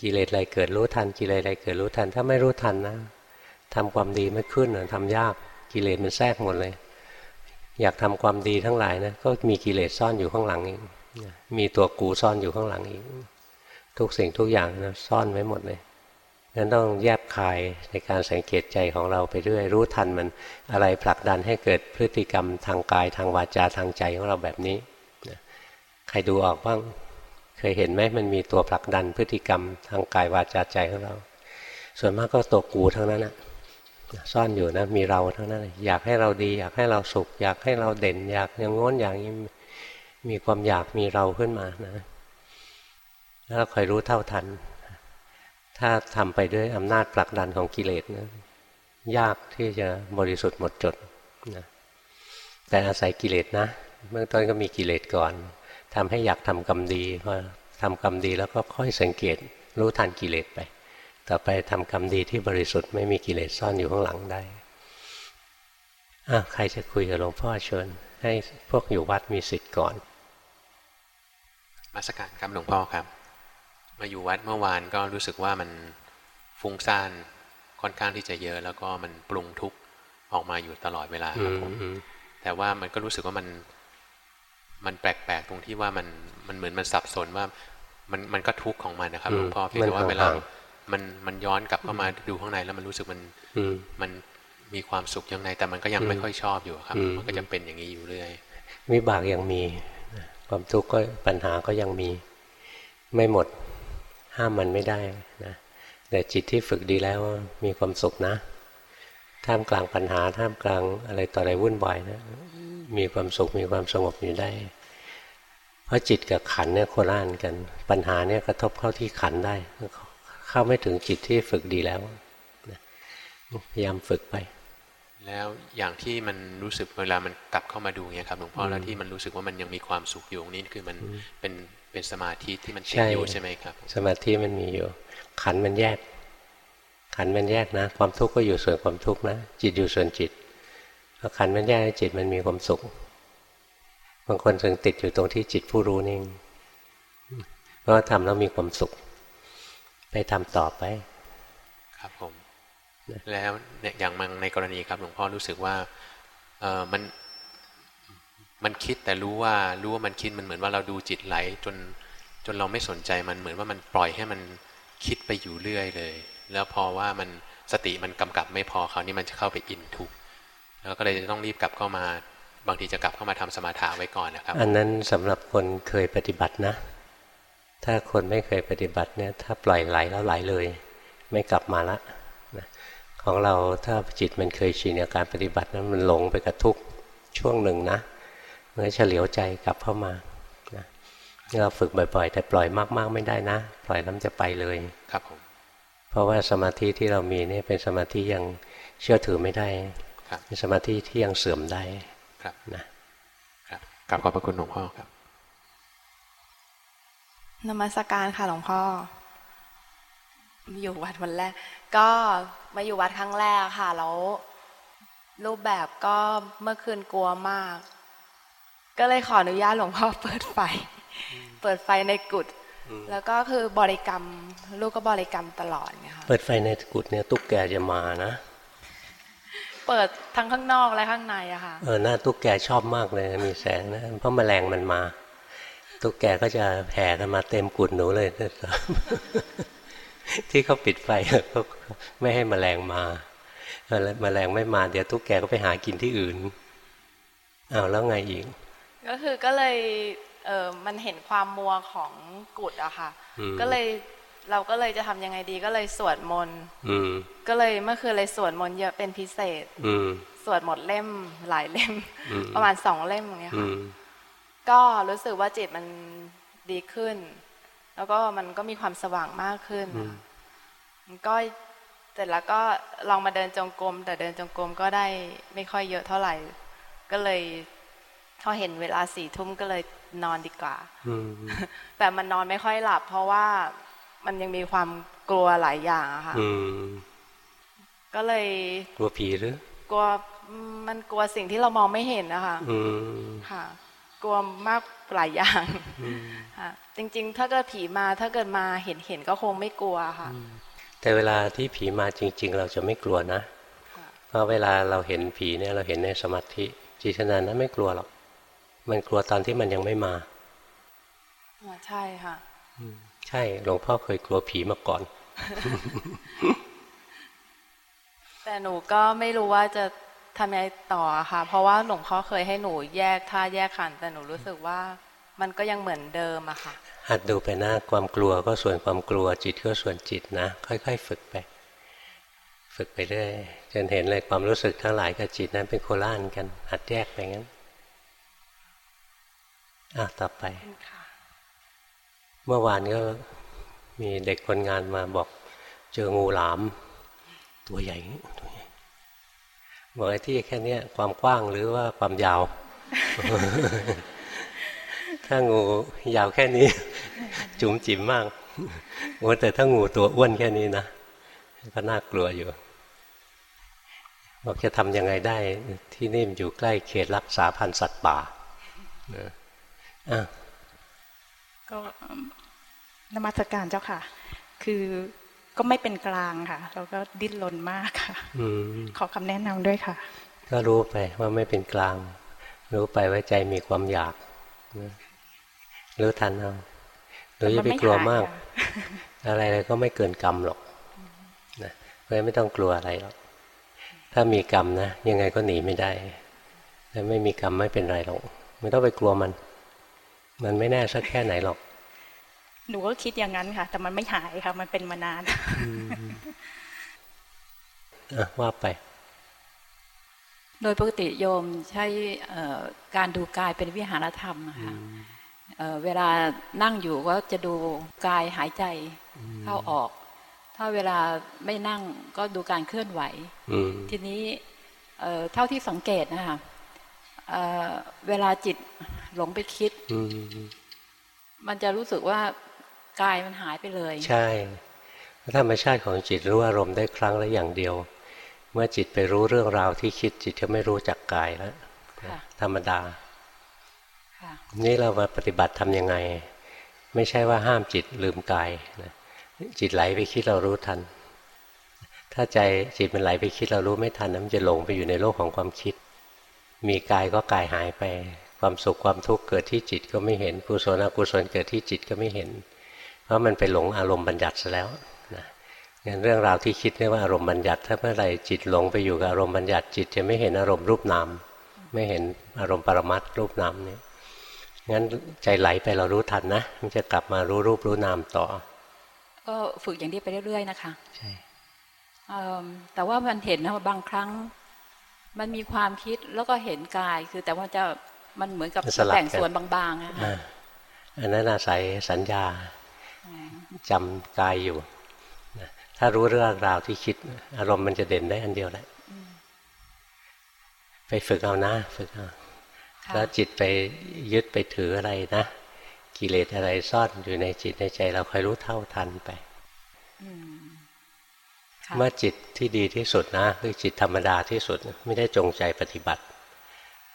กิเลสอะไรเกิดรู้ทัน กิเลสอะไรเกิดรู้ทัน ถ้าไม่รู้ทันนะทำความดีไม่ขึ้นทำยาก กิเลสมันแทรกหมดเลย อยากทำความดีทั้งหลายนะ ก็มีกิเลสซ่อนอยู่ข้างหลังอีก มีตัวกูซ่อนอยู่ข้างหลังอีก ทุกสิ่งทุกอย่างนะซ่อนไว้หมดเลยงั้นต้องแยบคายในการสังเกตใจของเราไปเรื่อยรู้ทันมันอะไรผลักดันให้เกิดพฤติกรรมทางกายทางวาจาทางใจของเราแบบนี้ใครดูออกบ้างเคยเห็นไหมมันมีตัวผลักดันพฤติกรรมทางกายวาจาใจของเรา ส่วนมากก็ตัวกูทั้งนั้นนะซ่อนอยู่นะมีเราทั้งนั้น อยากให้เราดี อยากให้เราสุข อยากให้เราเด่น อยากอย่างง้นอย่างนี้ มีความอยากมีเราขึ้นมานะแล้วคอยรู้เท่าทัน ถ้าทำไปด้วยอำนาจผลักดันของกิเลสนะยากที่จะบริสุทธิ์หมดจดนะแต่อาศัยกิเลสนะเบื้องต้นก็มีกิเลสก่อนทำให้อยากทำกรรมดีพอทำกรรมดีแล้วก็ค่อยสังเกตรู้ทันกิเลสไป ต่อไปทำกรรมดีที่บริสุทธิ์ไม่มีกิเลสซ่อนอยู่ข้างหลังได้อะใครจะคุยกับหลวงพ่อเชิญ ให้พวกอยู่วัดมีสิทธิ์ก่อน มาสการครับหลวงพ่อครับ มาอยู่วัดเมื่อวานก็รู้สึกว่ามันฟุ้งซ่านค่อนข้างที่จะเยอะ แล้วก็มันปรุงทุกข์ออกมาอยู่ตลอดเวลาครับผมแต่ว่ามันก็รู้สึกว่ามันมันแปลกๆตรงที่ว่ามันมันเหมือนมันสับสนว่ามันมันก็ทุกข์ของมันนะครับหลวงพ่อเพียงแต่ว่าเวลามันมันย้อนกลับเข้ามาดูข้างในแล้วมันรู้สึกมันมันมีความสุขยังไงแต่มันก็ยังไม่ค่อยชอบอยู่ครับ มันก็จะเป็นอย่างนี้อยู่เรื่อยวิบากยังมี ความทุกข์ก็ปัญหาก็ยังมีไม่หมดห้ามมันไม่ได้นะแต่จิตที่ฝึกดีแล้วมีความสุขนะ ท่ามกลางปัญหาท่ามกลางอะไรต่ออะไรวุ่นวายนะมีความสุขมีความสงบอยู่ได้ เพราะจิตกับขันเนี่ยโคล่านกัน ปัญหาเนี่ยกระทบเข้าที่ขันได้ เข้าไม่ถึงจิตที่ฝึกดีแล้วพยายามฝึกไป แล้วอย่างที่มันรู้สึกเวลามันกลับเข้ามาดูเนี่ยครับหลวงพ่อแล้วที่มันรู้สึกว่ามันยังมีความสุขอยู่นี่คือมันเป็นเป็นสมาธิที่มันเต็อยู่ใช่ไหมครับ สมาธิมันมีอยู่ ขันมันแยก ขันมันแยกนะ ความทุกข์ก็อยู่ส่วนความทุกข์นะ จิตอยู่ส่วนจิตพอขันมันแยกจิตมันมีความสุขบางคนถึงติดอยู่ตรงที่จิตผู้รู้นิ่งเพราะว่าทำแล้วมีความสุข ไปทำต่อไป ครับผม แล้วเนี่ยอย่างมังในกรณีครับหลวงพ่อรู้สึกว่าเออมันมันคิดแต่รู้ว่ารู้ว่ามันคิดมันเหมือนว่าเราดูจิตไหลจนจนเราไม่สนใจมันเหมือนว่ามันปล่อยให้มันคิดไปอยู่เรื่อยเลย แล้วพอว่ามันสติมันกำกับไม่พอเขาวนี่มันจะเข้าไปอินทุกแล้วก็เลยจะต้องรีบกลับเข้ามา บางทีจะกลับเข้ามาทำสมาธิไว้ก่อนนะครับ อันนั้นสำหรับคนเคยปฏิบัตินะ ถ้าคนไม่เคยปฏิบัติเนี่ยถ้าปล่อยไหลแล้วไหลเลย ไม่กลับมาละ ของเราถ้าจิตมันเคยชินกับการปฏิบัตินั้นมันหลงไปกับทุกช่วงหนึ่งนะเมื่อเฉลียวใจกลับเข้ามานะเราฝึกบ่อยๆ แต่ปล่อยมากๆไม่ได้นะ ปล่อยแล้วจะไปเลยครับผมเพราะว่าสมาธิที่เรามีนี่เป็นสมาธิยังเชื่อถือไม่ได้ครับเป็นสมาธิที่ยังเสื่อมได้ครับนะครับกลับขอบพระคุณหลวงพ่อครับนมัสการค่ะหลวงพ่อมา อยู่วัดวันแรก ก็มาอยู่วัดครั้งแรกค่ะแล้วรูปแบบก็เมื่อคืนกลัวมาก ก็เลยขออนุญาตหลวงพ่อเปิดไฟ เปิดไฟในกุฏแล้วก็คือบริกรรม ลูกก็บริกรรมตลอดไงค่ะเปิดไฟในกุฏเนี่ยตุ๊กแกจะมานะ เปิดทั้งข้างนอกและข้างในอะค่ะเออหน้าตุ๊กแกชอบมากเลยมีแสงนะเพราะแมลงมันมา ตุ๊กแกก็จะแผ่กันมาเต็มกุฏหนูเลย ที่เขาปิดไฟเขาไม่ให้แมลงมาเออแล้วแมลงไม่มาเดี๋ยวตุ๊กแกก็ไปหากินที่อื่นอ้าวแล้วไงอีก ก็คือก็เลยเออมันเห็นความมัวของกุฏอะค่ะอืมก็เลยเราก็เลยจะทำยังไงดีก็เลยสวดมนต์อืมก็เลยเมื่อคืนเลยสวดมนต์เยอะเป็นพิเศษ อืมสวดหมดเล่มหลายเล่มอืมประมาณสองเล่มอย่างเงี้ยอืค่ะมก็รู้สึกว่าจิตมันดีขึ้น แล้วก็มันก็มีความสว่างมากขึ้นนะคะมันก็เสร็จแล้วก็ลองมาเดินจงกรม แต่เดินจงกรมก็ได้ไม่ค่อยเยอะเท่าไหร่ ก็เลยพอเห็นเวลาสี่ทุ่มก็เลยนอนดีกว่าอืมแต่มันนอนไม่ค่อยหลับ เพราะว่ามันยังมีความกลัวหลายอย่างอะค่ะอืมก็เลยกลัวผีหรือกลัวมันกลัวสิ่งที่เรามองไม่เห็นนะคะอืมค่ะ กลัวมากหลายอย่างค่ะ จริงๆ ถ้าเกิดผีมาถ้าเกิดมาเห็นเห็นก็คงไม่กลัวค่ะ แต่เวลาที่ผีมาจริง ๆ เราจะไม่กลัวนะค่ะเพราะเวลาเราเห็นผีเนี่ยเราเห็นในสมาธิจิตขณะนั้นไม่กลัวหรอก มันกลัวตอนที่มันยังไม่มาอ่าใช่ค่ะใช่หลวงพ่อเคยกลัวผีมาก่อน แต่หนูก็ไม่รู้ว่าจะทำยังไงต่อค่ะ เพราะว่าหลวงพ่อเคยให้หนูแยกท่าแยกขันธ์แต่หนูรู้สึกว่า มันก็ยังเหมือนเดิมอะค่ะ หัดดูไปนะความกลัวก็ส่วนความกลัวจิตก็ส่วนจิตนะ ค่อย ๆ ฝึกไป ฝึกไปเรื่อยจนเห็นเลยความรู้สึกทั้งหลายกับจิตนั้นเป็นโคล่านกัน หัดแยกไปงั้นอะต่อไปค่ะเมื่อวานก็มีเด็กคนงานมาบอกเจองูหลาม ตัวใหญ่อย่างนี้ตัวใหญ่บอกไอ้ที่แค่เนี้ยความกว้างหรือว่าความยาว ถ้างูยาวแค่นี้ จุ๋มจิ๋มมากโอ้แต่ถ้างูตัวอ้วนแค่นี้นะก็น่ากลัวอยู่บอกจะทำยังไงได้ ที่นี่มันอยู่ใกล้เขตรักษาพันธุ์สัตว์ป่านะอะก็นมัสการเจ้าค่ะ คือก็ไม่เป็นกลางค่ะ แล้วก็ดิ้นรนมากค่ะอืมขอคำแนะนำด้วยค่ะ ก็รู้ไปว่าไม่เป็นกลาง รู้ไปว่าใจมีความอยากนะ รู้ทันเอาหรืออย่าไปกลัวมาก อะไรอะไรก็ไม่เกินกรรมหรอกนะเพราะฉะนั้นไม่ต้องกลัวอะไรหรอกถ้ามีกรรมนะยังไงก็หนีไม่ได้ถ้าไม่มีกรรมไม่เป็นไรหรอกไม่ต้องไปกลัวมัน มันไม่แน่สักแค่ไหนหรอกหนูก็คิดอย่างนั้นค่ะ แต่มันไม่หายค่ะ มันเป็นมานานอะว่าไป โดยปกติโยมใช้เอ่อการดูกายเป็นวิหารธรรมอะค่ะ เอ่อเวลานั่งอยู่ก็จะดูกายหายใจเข้าออก ถ้าเวลาไม่นั่งก็ดูการเคลื่อนไหวอืมทีนี้เอ่อเท่าที่สังเกตนะคะเอ่อเวลาจิตหลงไปคิดอืมมันจะรู้สึกว่ากายมันหายไปเลย ใช่ธรรมชาติของจิตรู้อารมณ์ได้ครั้งละอย่างเดียว เมื่อจิตไปรู้เรื่องราวที่คิดจิตจะไม่รู้จักกายแล้วค่ะธรรมดาค่ะ นี่เรามาปฏิบัติทำยังไง ไม่ใช่ว่าห้ามจิตลืมกายนะจิตไหลไปคิดเรารู้ทัน ถ้าใจจิตมันไหลไปคิดเรารู้ไม่ทันนะมันจะหลงไปอยู่ในโลกของความคิด มีกายก็กายหายไป ความสุขความทุกข์เกิดที่จิตก็ไม่เห็นกุศลอกุศลเกิดที่จิตก็ไม่เห็น เพราะมันไปหลงอารมณ์บัญญัติซะแล้วนะงั้นเรื่องราวที่คิดเรียกว่าอารมณ์บัญญัติ ถ้าเมื่อไหร่จิตหลงไปอยู่กับอารมณ์บัญญัติจิตจะไม่เห็นอารมณ์รูปนามไม่เห็นอารมณ์ปรมัตถ์รูปนามเนี่ย งั้นใจไหลไปเรารู้ทันนะมันจะกลับมารู้รูปรู้นามต่อ ก็ฝึกอย่างนี้ไปเรื่อยๆนะคะ ใช่เอิ่มแต่ว่ามันเห็นนะว่าบางครั้ง มันมีความคิดแล้วก็เห็นกาย คือแต่ว่าจะมันเหมือนกับสลับกันแบ่งส่วนบางๆอะค่ะอ่าอันนั้นอาศัยสัญญาจำกายอยู่นะถ้ารู้เรื่องราวที่คิด อารมณ์มันจะเด่นได้อันเดียวแหละไปฝึกเอานะ ฝึกเอาค่ะ แล้วจิตไปยึดไปถืออะไรนะ กิเลสอะไรซ่อนอยู่ในจิตในใจ เราคอยรู้เท่าทันไปค่ะเมื่อจิตที่ดีที่สุดนะ คือจิตธรรมดาที่สุดไม่ได้จงใจปฏิบัติ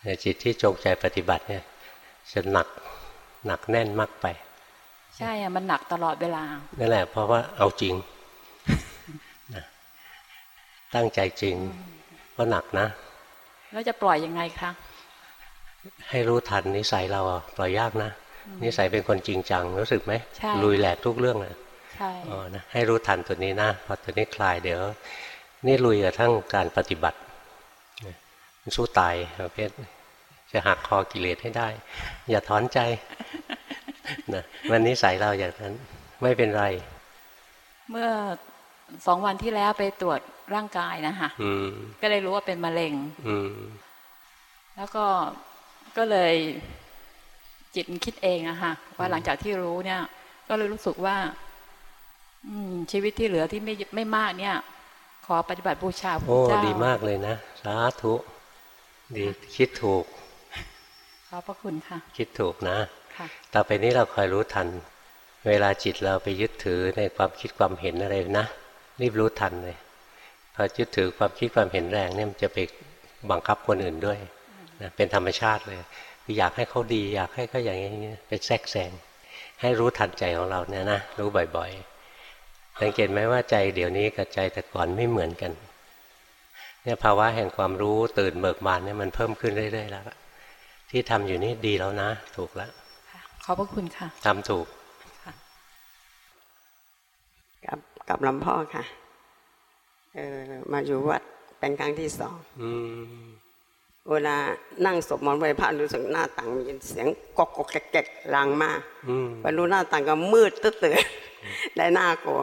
แต่จิตที่จงใจปฏิบัติเนี่ยจะหนักหนักแน่นมากไป ใช่อะมันหนักตลอดเวลานั่นแหละเพราะว่าเอาจริงนะตั้งใจจริงก็หนักนะ แล้วจะปล่อยยังไงคะ ให้รู้ทันนิสัยเราอะปล่อยยากนะ นิสัยเป็นคนจริงจังรู้สึกไหมใช่ลุยแหลกทุกเรื่องเลยใช่อ๋อนะให้รู้ทันตัวนี้นะพอตัวนี้คลายเดี๋ยว นี่ลุยกับทั้งการปฏิบัติมันสู้ตายประเภทจะหักคอกิเลสให้ได้ อย่าถอนใจนะมันนิสัยเราอย่างนั้นไม่เป็นไร เมื่อสองวันที่แล้วไปตรวจร่างกายนะคะอืมก็เลยรู้ว่าเป็นมะเร็งอืมแล้วก็ ก็เลยจิตมันคิดเองอะค่ะว่าหลังจากที่รู้เนี่ย ก็เลยรู้สึกว่า อืม ชีวิตที่เหลือที่ไม่ไม่มากเนี่ย ขอปฏิบัติบูชาพระโอ้เจ้าดีมากเลยนะสาธุดีคิดถูกขอบพระคุณค่ะ คิดถูกนะค่ะต่อไปนี้เราคอยรู้ทัน เวลาจิตเราไปยึดถือในความคิดความเห็นอะไรนะรีบรู้ทันเลยพอยึดถือความคิดความเห็นแรงเนี่ยมันจะไปบังคับคนอื่นด้วยนะ เป็นธรรมชาติเลยคืออยากให้เขาดี อยากให้เขาอย่างนี้เป็นแทรกแซงให้รู้ทันใจของเราเนี่ยนะรู้บ่อยๆสังเกตไหมว่าใจเดี๋ยวนี้กับใจแต่ก่อนไม่เหมือนกันเนี่ยภาวะแห่งความรู้ตื่นเบิกบานเนี่ยมันเพิ่มขึ้นเรื่อยๆแล้วล่ะที่ทำอยู่นี่ดีแล้วนะ ถูกแล้วขอบพระคุณค่ะทำถูกกับกับหลวงพ่อค่ะเออมาอยู่วัดเป็นครั้งที่สองอืม เวลานั่งสวดมนต์ไหว้พระรู้สึกหน้าต่างมีเสียงกอกกอกแกกแกกลังมากอืมพอรู้หน้าต่างก็มืดตื้อตื่อได้น่ากลัว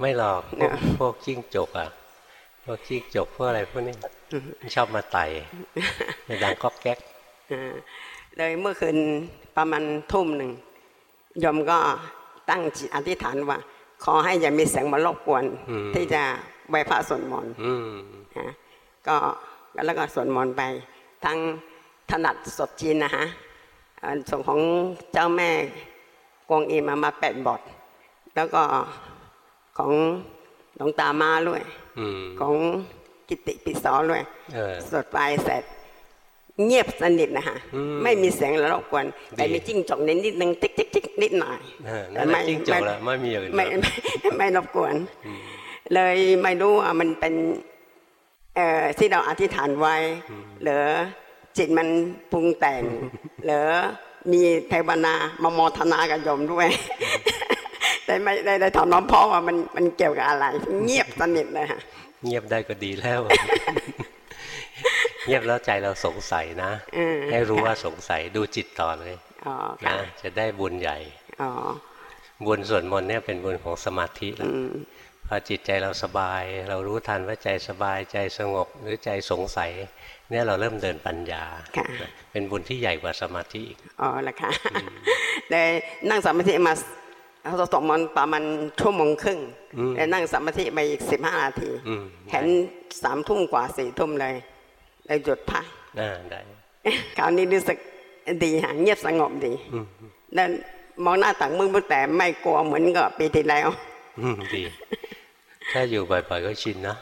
ไม่หรอกพวกจิ้งจกอะพวกจิ้งจกพวกอะไรพวกนี้ชอบมาไต่ในดังก๊อกแก๊กเลยเมื่อคืนประมาณทุ่มหนึ่งยมก็ตั้งจิตอธิษฐานว่า ขอให้อย่ามีเสียงมารบกวน ที่จะไหว้พระสวดมนต์นะก็แล้วก็สวดมนต์ไป ทั้งถนัดสดจีนนะฮะอ่าส่วนของเจ้าแม่กวงอิมมามาแปดบท แล้วก็ของหลวงตามาด้วยอืมของกิติปิสอด้วยเออสวดไปเสร็จเงียบสนิทนะฮะอืมไม่มีเสียงรบกวนแต่ดีมีจิ้งจกนิดนิดนึงติ๊กติ๊กติ๊กนิดหน่อยเออนั่นแหละจิ้งจกละไม่มีอย่างอื่นหรไม่อกไม่ไม่รบกวน เลยไม่รู้ว่ามันเป็นเอ่อ ที่เราอธิษฐานไว้ หรือจิตมันปรุงแต่ง หรือมีเทวนา มาโมทนากับโยมด้วย แต่ไม่ได้ได้ถามน้องพ่อว่ามันมันเกี่ยวกับอะไร เงียบสนิทเลยค่ะเงียบได้ก็ดีแล้ว เงียบแล้วใจเราสงสัยนะเออให้รู้ว่าสงสัยดูจิตต่อเลยอ๋อนะค่ะจะได้บุญใหญ่อ๋อบุญส่วนมนต์เนี่ยเป็นบุญของสมาธิแล้ว พอจิตใจเราสบาย เรารู้ทันว่าใจสบายใจสงบหรือใจสงสัย เนี่ยเราเริ่มเดินปัญญาค่ะเป็นบุญที่ใหญ่กว่าสมาธิอีกอ๋อละค่ะเลยนั่งสมาธิมาเราสวดมนต์ประมาณชั่วโมงครึ่งแล้วนั่งสมาธิไปอีกสิบห้านาทีอืมเห็นสามทุ่มกว่าสี่ทุ่มเลยเลยหยุดพักน่าได้คราวนี้รู้สึกดีฮะเงียบสงบดีแล้วมองหน้าต่างมืดๆแต่ไม่กลัวเหมือนกับปีที่แล้วอืมดี ถ้าอยู่บ่อยๆก็ชินนะ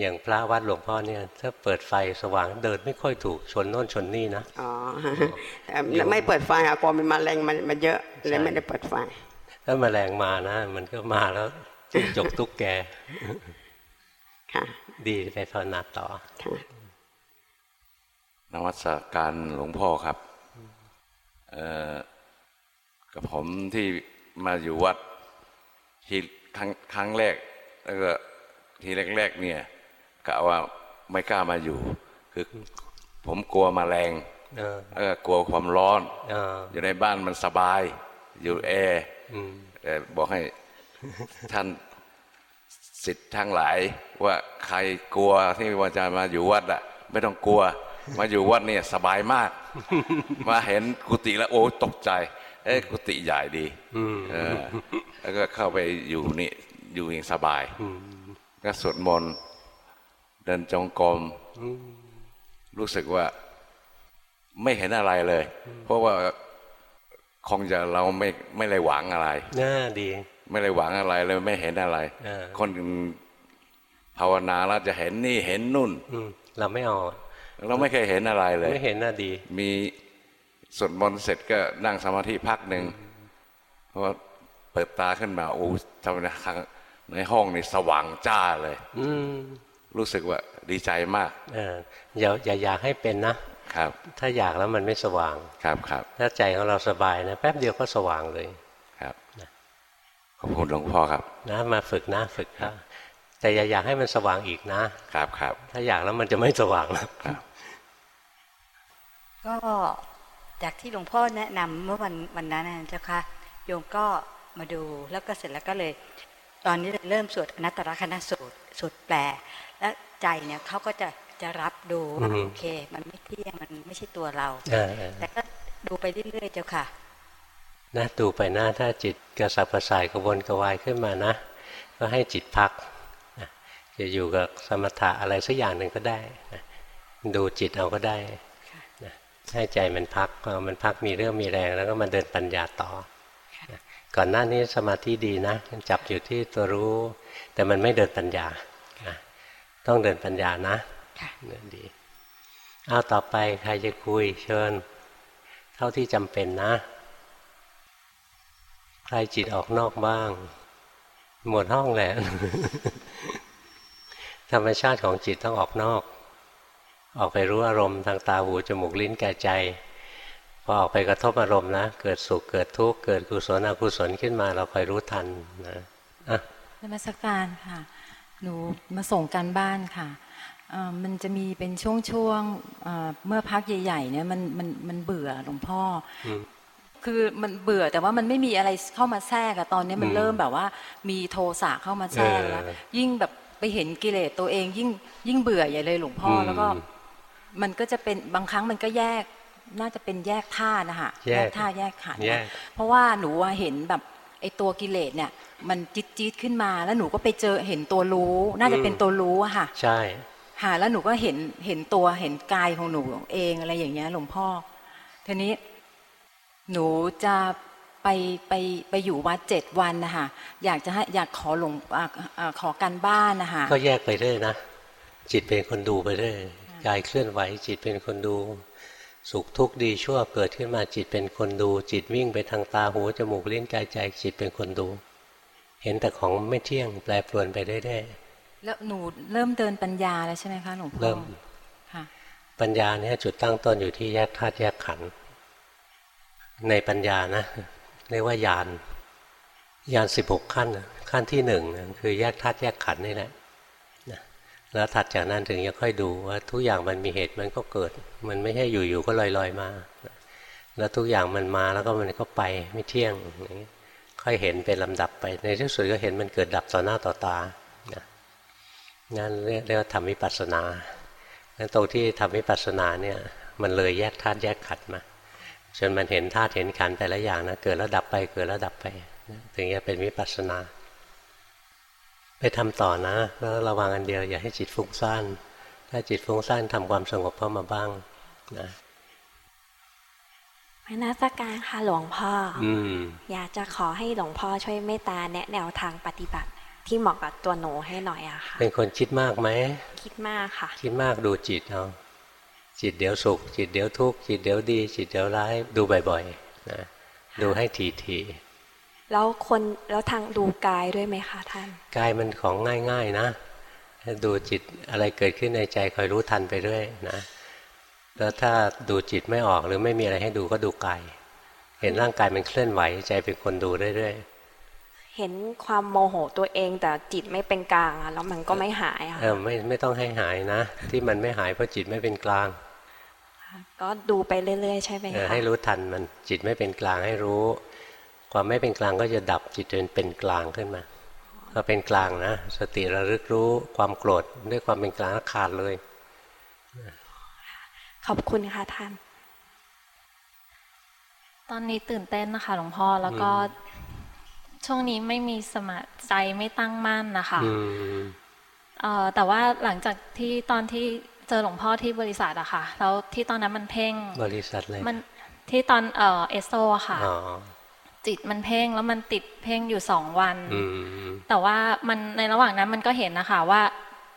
อย่างพระวัดหลวงพ่อเนี่ย ถ้าเปิดไฟสว่างเดินไม่ค่อยถูกชนโน่นชนนี่นะอ๋อแต่ไม่เปิดไฟอะกลัวมีแมลงมันมันเยอะเลยไม่ได้เปิดไฟ ถ้าแมลงมานะ มันก็มาแล้วจิ้งจกตุ๊กแกค่ะ ดีไปภาวนาต่อค่ะนวัตการหลวงพ่อครับเอ่อกับผมที่มาอยู่วัด ที่ครั้งครั้งแรก แล้วก็ทีแรกๆเนี่ยกะว่าไม่กล้ามาอยู่ คือผมกลัวมแมลงเออแล้วก็กลัวความร้อนเอออยู่ในบ้านมันสบาย อยู่แอร์อืมแต่บอกให้ท่านสิทธิ์ทั้งหลาย ว่าใครกลัวที่ว่าจะมาอยู่วัดอะไม่ต้องกลัว มาอยู่วัดเนี่ยสบายมาก มาเห็นกุฏิแล้วโอ้ตกใจ เอ้ยกุฏิใหญ่ดีเออ แล้วก็เข้าไปอยู่นี่อยู่อย่างสบายก็สวดมนต์เดินจงกรมรู้สึกว่าไม่เห็นอะไรเลย เพราะว่าคงจะเราไม่ไม่ได้หวังอะไรน่าดี ไม่ได้หวังอะไรเลยไม่เห็นอะไรเออคนอื่นภาวนาแล้วจะเห็นนี่เห็นนู่นอืมเราไม่เอาเราไม่เคยเห็นอะไรเลย ไม่เห็นน่าดี มีสวดมนต์เสร็จก็นั่งสมาธิพักหนึ่งเพราะว่า เปิดตาขึ้นมาโอ้ทำไมข้างในห้องนี่สว่างจ้าเลย อืมรู้สึกว่าดีใจมากเอออย่าอย่าอยากให้เป็นนะครับ ถ้าอยากแล้วมันไม่สว่างครับครับถ้าใจของเราสบายนะแป๊บเดียวก็สว่างเลยครับขอบคุณหลวงพ่อครับนะมาฝึกนะฝึกนะแต่อย่าอยากให้มันสว่างอีกนะครับครับถ้าอยากแล้วมันจะไม่สว่างแล้วครับก็จากที่หลวงพ่อแนะนำเมื่อวันวันนั้นนะเจ้าค่ะโยมก็ มาดู แล้วก็เสร็จแล้วก็เลย ตอนนี้เลยเริ่มสวดอนัตตลกนสูตรสวดแปล และใจเนี่ยเขาก็จะจะรับดูว่าโอเค มันไม่เที่ยงมันไม่ใช่ตัวเราเออเออแต่ก็ดูไปเรื่อยๆเจ้าค่ะนะดูไปนะถ้าจิตกระสับกระส่ายกระวนกระวายขึ้นมานะ ก็ให้จิตพักนะจะอยู่กับสมถะอะไรสักอย่างหนึ่งก็ได้นะดูจิตเอาก็ได้นะให้ใจมันพักพอมันพักมีเรื่องมีแรงแล้วก็มาเดินปัญญาต่อนะ ก่อนหน้านี้สมาธิดีนะมันจับอยู่ที่ตัวรู้ แต่มันไม่เดินปัญญานะต้องเดินปัญญานะค่ะเดินดีเอาต่อไปใครจะคุยเชิญ เท่าที่จำเป็นนะ ใครจิตออกนอกบ้าง หมดห้องแหละธรรมชาติของจิตต้องออกนอก ออกไปรู้อารมณ์ทางตาหูจมูกลิ้นกายใจ พอออกไปกระทบอารมณ์นะ เกิดสุขเกิดทุกข์เกิดกุศลอกุศลขึ้นมาเราคอยรู้ทันนะอะนมัสการค่ะ หนูมาส่งการบ้านค่ะเอ่อมันจะมีเป็นช่วงๆเอ่อเมื่อพักใหญ่ๆเนี่ยมันมันมันเบื่อหลวงพ่ออมคือมันเบื่อแต่ว่ามันไม่มีอะไรเข้ามาแทรกอะตอนนี้มันอืมเริ่มแบบว่า มีโทสะเข้ามาแทรกแล้วเออยิ่งแบบไปเห็นกิเลสตัวเองยิ่งยิ่งเบื่อใหญ่เลยหลวงพ่ออมแล้วก็ มันก็จะเป็นบางครั้งมันก็แยก น่าจะเป็นแยกท่าตุนะคะแยกท่าตุแยกขันธ์แยนะกเพราะว่าหนูอะเห็นแบบไอ้ตัวกิเลสเนี่ย มันจี๊ดจี๊ดขึ้นมาแล้วหนูก็ไปเจอเห็นตัวรู้ น่าจะเป็นตัวรู้อะค่ะ ใช่ค่ะแล้วหนูก็เห็นเห็นตัวเห็นกายของหนูเองอะไรอย่างเงี้ยหลวงพ่อทีนี้หนูจะไปไปไปอยู่วัดเจ็ดวันนะคะอยากจะให้อยากขอหลวงอ่าอ่าขอการบ้านนะคะก็แยกไปเรื่อยนะจิตเป็นคนดูไปเรื่อยกายเคลื่อนไหวจิตเป็นคนดู สุขทุกข์ดีชั่วเกิดขึ้นมาจิตเป็นคนดู จิตวิ่งไปทางตาหูจมูกลิ้นกายใจจิตเป็นคนดู เห็นแต่ของไม่เที่ยงแปรปรวนไปเรื่อยแล้วหนูเริ่มเดินปัญญาแล้วใช่ไหมคะหลวงพ่อเริ่มค่ะๆปัญญาเนี่ยจุดตั้งต้นอยู่ที่แยกธาตุแยกขันธ์ในปัญญานะเรียกว่าญาณญาณสิบหกขั้นน่ะขั้นที่หนึ่งน่ะคือแยกธาตุแยกขันธ์นี่แหละนะ แล้วถัดจากนั้นถึงจะค่อยดูว่าทุกอย่างมันมีเหตุมันก็เกิด มันไม่ใช่อยู่ๆก็ลอยๆมา แล้วทุกอย่างมันมาแล้วก็มันก็ไปไม่เที่ยงอย่างนี้ค่อยเห็นเป็นลำดับไป ในที่สุดก็เห็นมันเกิดดับต่อหน้าต่อตานะงั้นเรียกว่าทำวิปัสสนางั้นตรงที่ทำวิปัสสนาเนี่ยมันเลยแยกธาตุแยกขันธ์มาจนมันเห็นธาตุเห็นขันธ์แต่ละอย่างนะเกิดแล้วดับไปเกิดแล้วดับไป ถึงจะเป็นวิปัสสนา ไปทำต่อนะแล้วระวังอันเดียวอย่าให้จิตฟุ้งซ่านถ้าจิตฟุ้งซ่านทำความสงบเข้ามาบ้างนะมนัสการค่ะหลวงพ่อออืมอยากจะขอให้หลวงพ่อช่วยเมตตาแนะแนวทางปฏิบัติ ที่เหมาะกับตัวหนูให้หน่อยอะค่ะ เป็นคนคิดมากไหมคิดมากค่ะ คิดมากดูจิตเอาจิตเดี๋ยวสุข จิตเดี๋ยวทุกข์จิตเดี๋ยวดี จิตเดี๋ยวร้ายดูบ่อยๆนะดูให้ทีๆ แล้วคนแล้วทางดูกายด้วยไหมคะท่าน กายมันของง่ายๆนะดูจิตอะไรเกิดขึ้นในใจคอยรู้ทันไปเรื่อยนะแล้วถ้าดูจิตไม่ออกหรือไม่มีอะไรให้ดูก็ดูกาย เห็นร่างกายมันเคลื่อนไหวใจเป็นคนดูเรื่อยเห็นความโมโหตัวเองแต่จิตไม่เป็นกลางอะแล้วมันก็ไม่หายอะๆเออไม่ไม่ต้องให้หายนะ ที่มันไม่หายเพราะจิตไม่เป็นกลาง ก็ดูไปเรื่อยๆ ใช่ไหมเออคะให้รู้ทันมันจิตไม่เป็นกลางให้รู้ ความไม่เป็นกลางก็จะดับจิตจนเป็นกลางขึ้นมาพอเป็นกลางนะ สติระลึกรู้ความโกรธด้วยความเป็นกลางแล้วขาดเลย ขอบคุณค่ะท่าน ตอนนี้ตื่นเต้นนะคะ หลวงพ่อแล้วก็ช่วงนี้ไม่มีสมาใจไม่ตั้งมั่นนะคะอืมเอ่อแต่ว่าหลังจากที่ตอนที่เจอหลวงพ่อที่บริษัทอะค่ะ แล้วที่ตอนนั้นมันเพ่งบริษัทเลยมันที่ตอนเอ่อเอสโซอะค่ะอ๋อ จิตมันเพ่งแล้วมันติดเพ่งอยู่สองวันอืมแต่ว่ามันในระหว่างนั้นมันก็เห็นนะคะว่า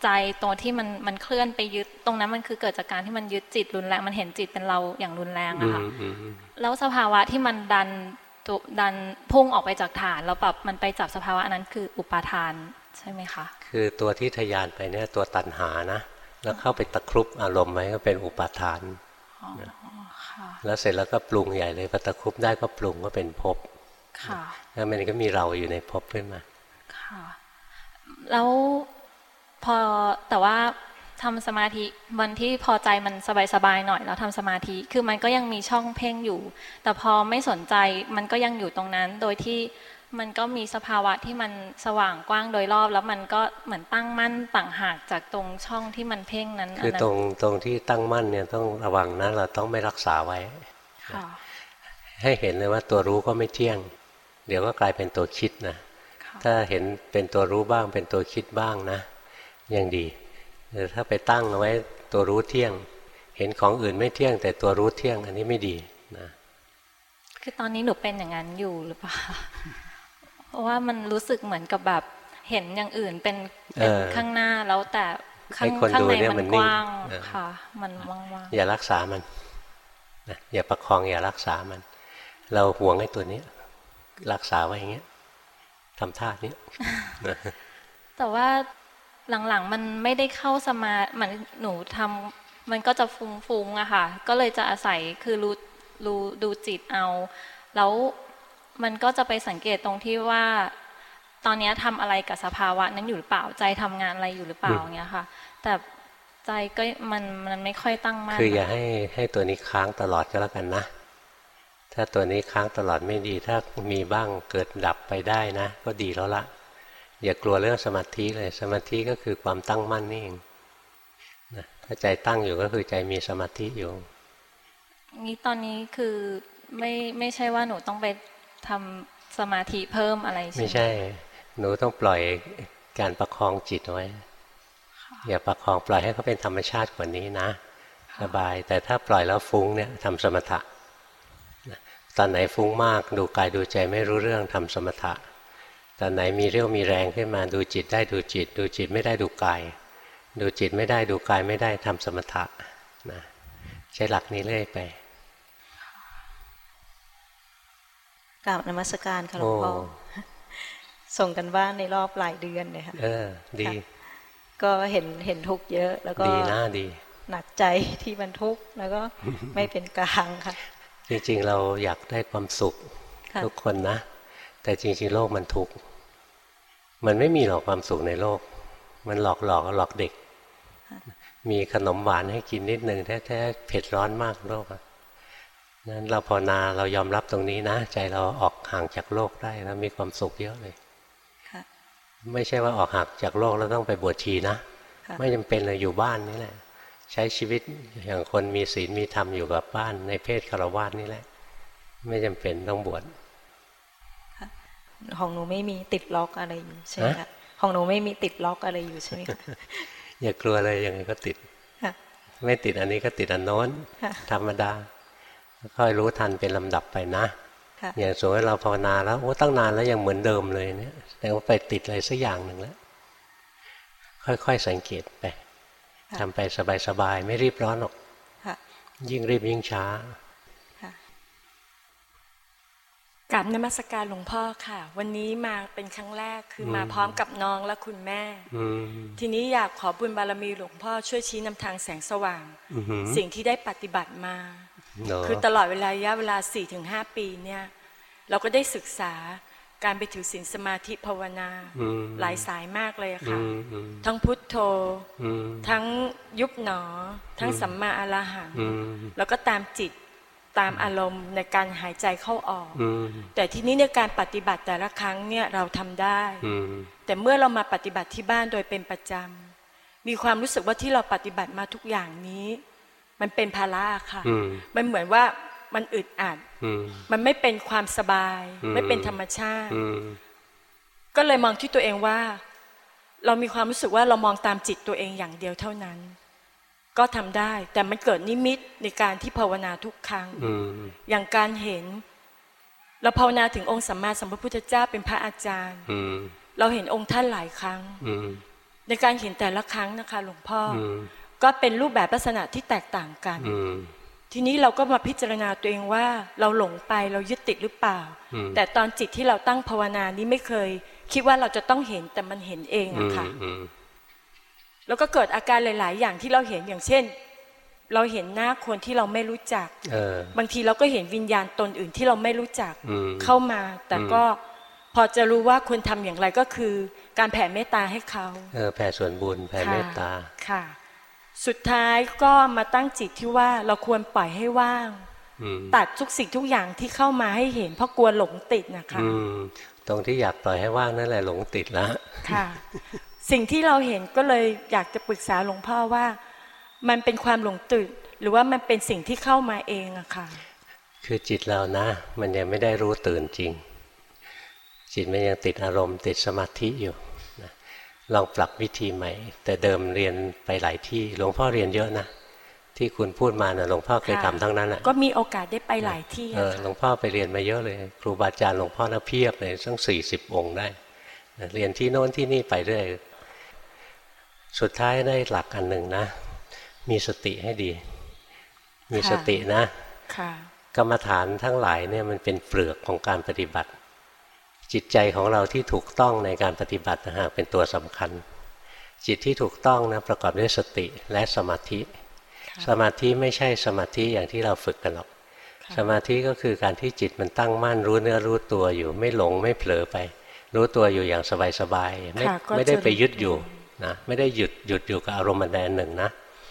ใจตัวที่มันมันเคลื่อนไปยึดตรงนั้นมันคือเกิดจากการที่มันยึดจิตรุนแรงมันเห็นจิตเป็นเราอย่างรุนแรงอือะมค่ะอืมอืมแล้วสภาวะที่มันดันตุดันพุ่งออกไปจากฐานแล้วแบบมันไปจับสภาวะอันนั้นคืออุปาทานใช่ไหมคะคือตัวที่ทะยานไปเนี่ยตัวตัณหานะแล้วเข้าไปตะครุบอารมณ์ไว้ก็เป็นอุปาทานอ๋อค่ะแล้วเสร็จแล้วก็ปรุงใหญ่เลยพอตะครุบได้ก็ปรุงก็เป็นภพ ค่ะแล้วมันก็มีเราอยู่ในภพขึ้นมาค่ะแล้วพอแต่ว่าทำสมาธิวันที่พอใจมันสบายๆหน่อยแล้วทำสมาธิคือมันก็ยังมีช่องเพ่งอยู่ แต่พอไม่สนใจมันก็ยังอยู่ตรงนั้น โดยที่มันก็มีสภาวะที่มันสว่างกว้างโดยรอบ แล้วมันก็เหมือนตั้งมั่นต่างหากจากตรงช่องที่มันเพ่งนั้นคือนั้นตรงตรงที่ตั้งมั่นเนี่ยต้องระวังนะเราต้องไม่รักษาไว้ค่ะให้เห็นเลยว่าตัวรู้ก็ไม่เที่ยง เดี๋ยวก็กลายเป็นตัวคิดนะค่ะถ้าเห็นเป็นตัวรู้บ้างเป็นตัวคิดบ้างนะยังดีแต่ถ้าไปตั้งเอาไว้ตัวรู้เที่ยง เห็นของอื่นไม่เที่ยง แต่ตัวรู้เที่ยง อันนี้ไม่ดีนะคือตอนนี้หนูเป็นอย่างนั้นอยู่หรือเปล่าเพราะว่ามันรู้สึกเหมือนกับแบบเห็นอย่างอื่นเป็นเป็นข้างหน้าแล้วแต่ข้างให้คนข้างดูในเนี่ยมัมันนนิ่กงว้างเออค่ะ มันว่างอย่ารักษามันนะอย่าประคองอย่ารักษามัน เราหวงไอ้ตัวเนี้ย รักษาไว้อย่างเงี้ยทำท่าเนี้ยนะๆแต่ว่าหลังๆมันไม่ได้เข้าสมาเหมือนหนูทำมันก็จะฟุ้งๆอะค่ะ ก็เลยจะอาศัยคือรู้รู้ดูจิตเอา แล้วมันก็จะไปสังเกตตรงที่ว่า ตอนเนี้ยทำอะไรกับสภาวะนั้นอยู่หรือเปล่าใจทำงานอะไรอยู่หรือเปล่าอย่างเงี้ยค่ะ แต่ใจก็มันมันไม่ค่อยตั้งมั่นคืออย่าให้ให้ตัวนี้ค้างตลอดก็แล้วกันนะ ถ้าตัวนี้ค้างตลอดไม่ดี ถ้ามีบ้างเกิดดับไปได้นะ ก็ดีแล้วละอย่ากลัวเรื่องสมาธิเลย สมาธิก็คือความตั้งมั่นนี่เองนะถ้าใจตั้งอยู่ก็คือใจมีสมาธิอยู่นี้ตอนนี้คือไม่ไม่ใช่ว่าหนูต้องไปทำสมาธิเพิ่มอะไรใช่ไหมไม่ใช่ หนูต้องปล่อยการประคองจิตไว้ อย่าประคองปล่อยให้เขาเป็นธรรมชาติกว่านี้นะสบาย แต่ถ้าปล่อยแล้วฟุ้งเนี่ยทำสมถะนะ ตอนไหนฟุ้งมาก ดูกายดูใจไม่รู้เรื่องทำสมถะ ตอนไหนมีเรี่ยวมีแรงขึ้นมาดูจิตได้ดูจิต ดูจิตไม่ได้ดูกาย ดูจิตไม่ได้ดูกายไม่ได้ทำสมถะนะใช้หลักนี้เรื่อยไปกราบนมัสการค่ะหลวงพ่อโอ้ส่งกันบ้านในรอบหลายเดือนเลยค่ะเออ ดี ก็เห็นเห็นทุกข์เยอะ แล้วก็ดีนะดี หนักใจที่มันทุกข์แล้วก็ไม่เป็นกลางค่ะ จริงๆ เราอยากได้ความสุขค่ะทุกคนนะ แต่จริง ๆ โลกมันทุกข์มันไม่มีหรอกความสุขในโลก มันหลอกหลอกหลอกเด็ก มีขนมหวานให้กินนิดหนึ่งแท้ๆเผ็ดร้อนมากโลกอะนั้นเราภาวนาเรายอมรับตรงนี้นะ ใจเราออกห่างจากโลกได้แล้วมีความสุขเยอะเลยค่ะไม่ใช่ว่าออกห่างจากโลกแล้วต้องไปบวชชีนะค่ะไม่จำเป็นเลยอยู่บ้านนี่แหละ ใช้ชีวิตอย่างคนมีศีลมีธรรมอยู่กับบ้านในเพศคารวะนี่แหละ ไม่จำเป็นต้องบวชของหนูไม่มีติดล็อกอะไรอยู่ใช่ไหมฮะคะของหนูไม่มีติดล็อกอะไรอยู่ใช่ไหมคะอย่ากลัวเลยยังไงก็ติดค่ะไม่ติดอันนี้ก็ติดอันโน้นค่ะธรรมดา ค่อยรู้ทันเป็นลำดับไปนะค่ะอย่างสมมติเราภาวนาแล้วโอ้ตั้งนานแล้วยังเหมือนเดิมเลยเนี่ยแสดงว่าไปติดอะไรสักอย่างหนึ่งแล้ว ค่อยๆสังเกตไป ทำไปสบายๆไม่รีบร้อนหรอกค่ะยิ่งรีบยิ่งช้ากราบนมัสการหลวงพ่อค่ะ วันนี้มาเป็นครั้งแรกคือมาอืมพร้อมกับน้องและคุณแม่อืมทีนี้อยากขอบุญบารมีหลวงพ่อช่วยชี้นำทางแสงสว่างอือหือสิ่งที่ได้ปฏิบัติมาเหรอคือตลอดเวลาระยะเวลา4-5ปีเนี่ย เราก็ได้ศึกษา การไปถือศีลสมาธิภาวนาอืมหลายสายมากเลยอะค่ะอืมอืมทั้งพุทโธอืมทั้งยุบหนอ ทั้งอืมสัมมาอรหังอืมแล้วก็ตามจิตตามอารมณ์ในการหายใจเข้าออกอืมแต่ที่นี้ในการปฏิบัติแต่ละครั้งเนี่ยเราทำได้อืมแต่เมื่อเรามาปฏิบัติที่บ้านโดยเป็นประจำมีความรู้สึกว่าที่เราปฏิบัติมาทุกอย่างนี้ มันเป็นภาระค่ะอืมมันเหมือนว่ามันอึดอัดอื มมันไม่เป็นความสบายอืมไม่เป็นธรรมชาติอืมก็เลยมองที่ตัวเองว่า เรามีความรู้สึกว่าเรามองตามจิตตัวเองอย่างเดียวเท่านั้น ก็ทำได้แต่มันเกิดนิมิตในการที่ภาวนาทุกครั้งอืมอย่างการเห็น เราภาวนาถึงองค์สัมมาสัมพุทธเจ้าเป็นพระอาจารย์อืมเราเห็นองค์ท่านหลายครั้งอืมในการเห็นแต่ละครั้งนะคะ หลวงพ่อออืมก็เป็นรูปแบบลักษณะที่แตกต่างกันอืม ทีนี้เราก็มาพิจารณาตัวเองว่าเราหลงไปเรายึดติดหรือเปล่าอืมแต่ตอนจิตที่เราตั้งภาวนานี้ไม่เคย คิดว่าเราจะต้องเห็นแต่มันเห็นเองอือะมค่ะอืมแล้วก็เกิดอาการหลาย ๆ อย่างที่เราเห็นอย่างเช่น เราเห็นหน้าคนที่เราไม่รู้จักเออบางทีเราก็เห็นวิญญาณตนอื่นที่เราไม่รู้จักอืมเข้ามา แต่อืมก็พอจะรู้ว่าควรทำอย่างไรก็คือ การแผ่เมตตาให้เขาเออแผ่ส่วนบุญแผ่เมตตาค่ะ สุดท้ายก็มาตั้งจิตที่ว่าเราควรปล่อยให้ว่างอืมตัดทุกสิ่งทุกอย่างที่เข้ามาให้เห็น เพราะกลัวหลงติดนะคะอืมตรงที่อยากปล่อยให้ว่างนั่นแหละหลงติดแล้วค่ะ สิ่งที่เราเห็นก็เลยอยากจะปรึกษาหลวงพ่อว่า มันเป็นความหลงติดหรือว่ามันเป็นสิ่งที่เข้ามาเองอะค่ะ คือจิตเรานะ มันยังไม่ได้รู้ตื่นจริง จิตมันยังติดอารมณ์ติดสมาธิอยู่นะ ลองปรับวิธีใหม่ แต่เดิมเรียนไปหลายที่หลวงพ่อเรียนเยอะนะที่คุณพูดมานะหลวงพ่อเคยค่ะทำทั้งนั้นแหละก็มีโอกาสได้ไปหลายที่เออะอหลค่ะวงพ่อไปเรียนมาเยอะเลย ครูบาอาจารย์หลวงพ่อน่ะเพียบเลยตั้งสี่สิบองค์ได้นะเรียนที่โน้นที่นี่ไปเรื่อยสุดท้ายได้หลักอันหนึ่งนะ มีสติให้ดี มีสตินะค่ะกรรมฐานทั้งหลายเนี่ยมันเป็นเปลือกของการปฏิบัติ จิตใจของเราที่ถูกต้องในการปฏิบัตินะฮะเป็นตัวสำคัญ จิตที่ถูกต้องนะประกอบด้วยสติและสมาธิ สมาธิไม่ใช่สมาธิอย่างที่เราฝึกกันหรอก สมาธิก็คือการที่จิตมันตั้งมั่นรู้เนื้อรู้ตัวอยู่ไม่หลงไม่เผลอไป รู้ตัวอยู่อย่างสบายๆไม่ค่ะก็ไม่ได้จะไปยึดอยู่นะไม่ได้หยุดหยุดอยู่กับอารมณ์อันใดอันหนึ่งนะ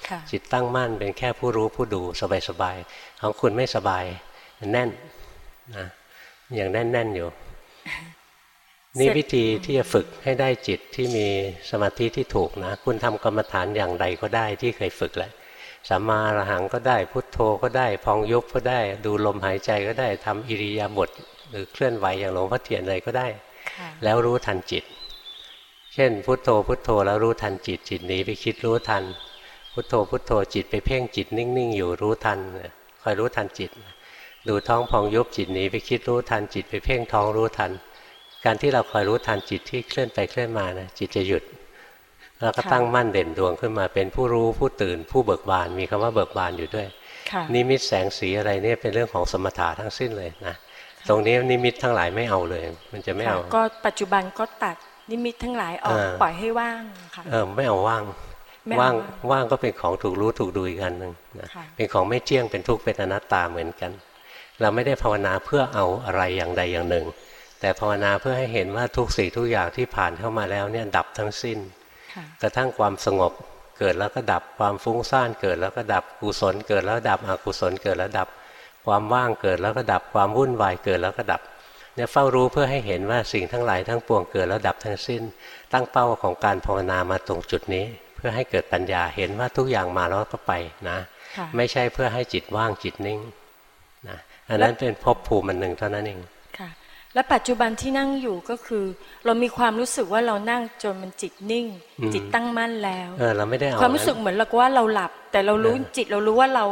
ค่ะจิตตั้งมั่นเป็นแค่ผู้รู้ผู้ดูสบายๆของคุณไม่สบายมันแน่นนะอย่างแน่นๆอยู่ นี่วิธีที่จะฝึกให้ได้จิตที่มีสมาธิที่ถูกนะ คุณทำกรรมฐานอย่างใดก็ได้ที่เคยฝึกแหละสัมมาอรหังก็ได้พุทโธก็ได้พองยุบก็ได้ ดูลมหายใจก็ได้ทำอิริยาบถหรือเคลื่อนไหวอย่างหลวงพ่อเทียนอะไรก็ได้ค่ะแล้วรู้ทันจิต เช่น พุทโธพุทโธแล้วรู้ทันจิตจิตหนีไปคิดรู้ทัน พุทโธพุทโธจิตไปเพ่งจิตนิ่ง ๆ อยู่รู้ทันคอยรู้ทันจิต ดูท้องพองยุบจิตหนีไปคิดรู้ทันจิตไปเพ่งท้องรู้ทัน การที่เราคอยรู้ทันจิตที่เคลื่อนไปเคลื่อนมานะจิตจะหยุดแล้วก็ค่ะตั้งมั่นเด่นดวงขึ้นมาเป็นผู้รู้ผู้ตื่น ผู้เบิกบานมีคำว่าเบิกบานอยู่ด้วยค่ะนิมิตแสงสีอะไรเนี่ยเป็นเรื่องของสมถะทั้งสิ้นเลยนะตรงนี้นิมิตทั้งหลายไม่เอาเลย มันจะไม่เอาค่ะก็ปัจจุบันก็ตัดนิมิตทั้งหลายออกอ่าปล่อยให้ว่างค่ะเออไม่เอาว่างไม่เอาว่างว่างว่างก็เป็นของถูกรู้ถูกดูอีกอันหนึ่งนะค่ะเป็นของไม่เที่ยงเป็นทุกข์เป็นอนัตตาเหมือนกัน เราไม่ได้ภาวนาเพื่อเอาอะไรอย่างใดอย่างหนึ่ง แต่ภาวนาเพื่อให้เห็นว่าทุกสิ่งทุกอย่างที่ผ่านเข้ามาแล้วเนี่ยดับทั้งสิ้นค่ะกระทั่งความสงบเกิดแล้วก็ดับความฟุ้งซ่านเกิดแล้วก็ดับกุศลเกิดแล้วดับอกุศลเกิดแล้วดับ ความว่างเกิดแล้วก็ดับความวุ่นวายเกิดแล้วก็ดับเนี่ยเฝ้ารู้เพื่อให้เห็นว่าสิ่งทั้งหลายทั้งปวงเกิดแล้วดับทั้งสิ้น ตั้งเป้าของการภาวนามาตรงจุดนี้ เพื่อให้เกิดปัญญาเห็นว่าทุกอย่างมาแล้วก็ไปนะค่ะไม่ใช่เพื่อให้จิตว่างจิตนิ่งนะอันนั้นเป็นภพภูมิอันหนึ่งเท่านั้นเองค่ะ และปัจจุบันที่นั่งอยู่ก็คือ เรามีความรู้สึกว่าเรานั่งจนมันจิตนิ่งอืมจิตตั้งมั่นแล้วเออเราไม่ได้เอาความรู้สึกเหมือนเราว่าเราหลับ แต่เรารู้จิตเรารู้ว่าเรา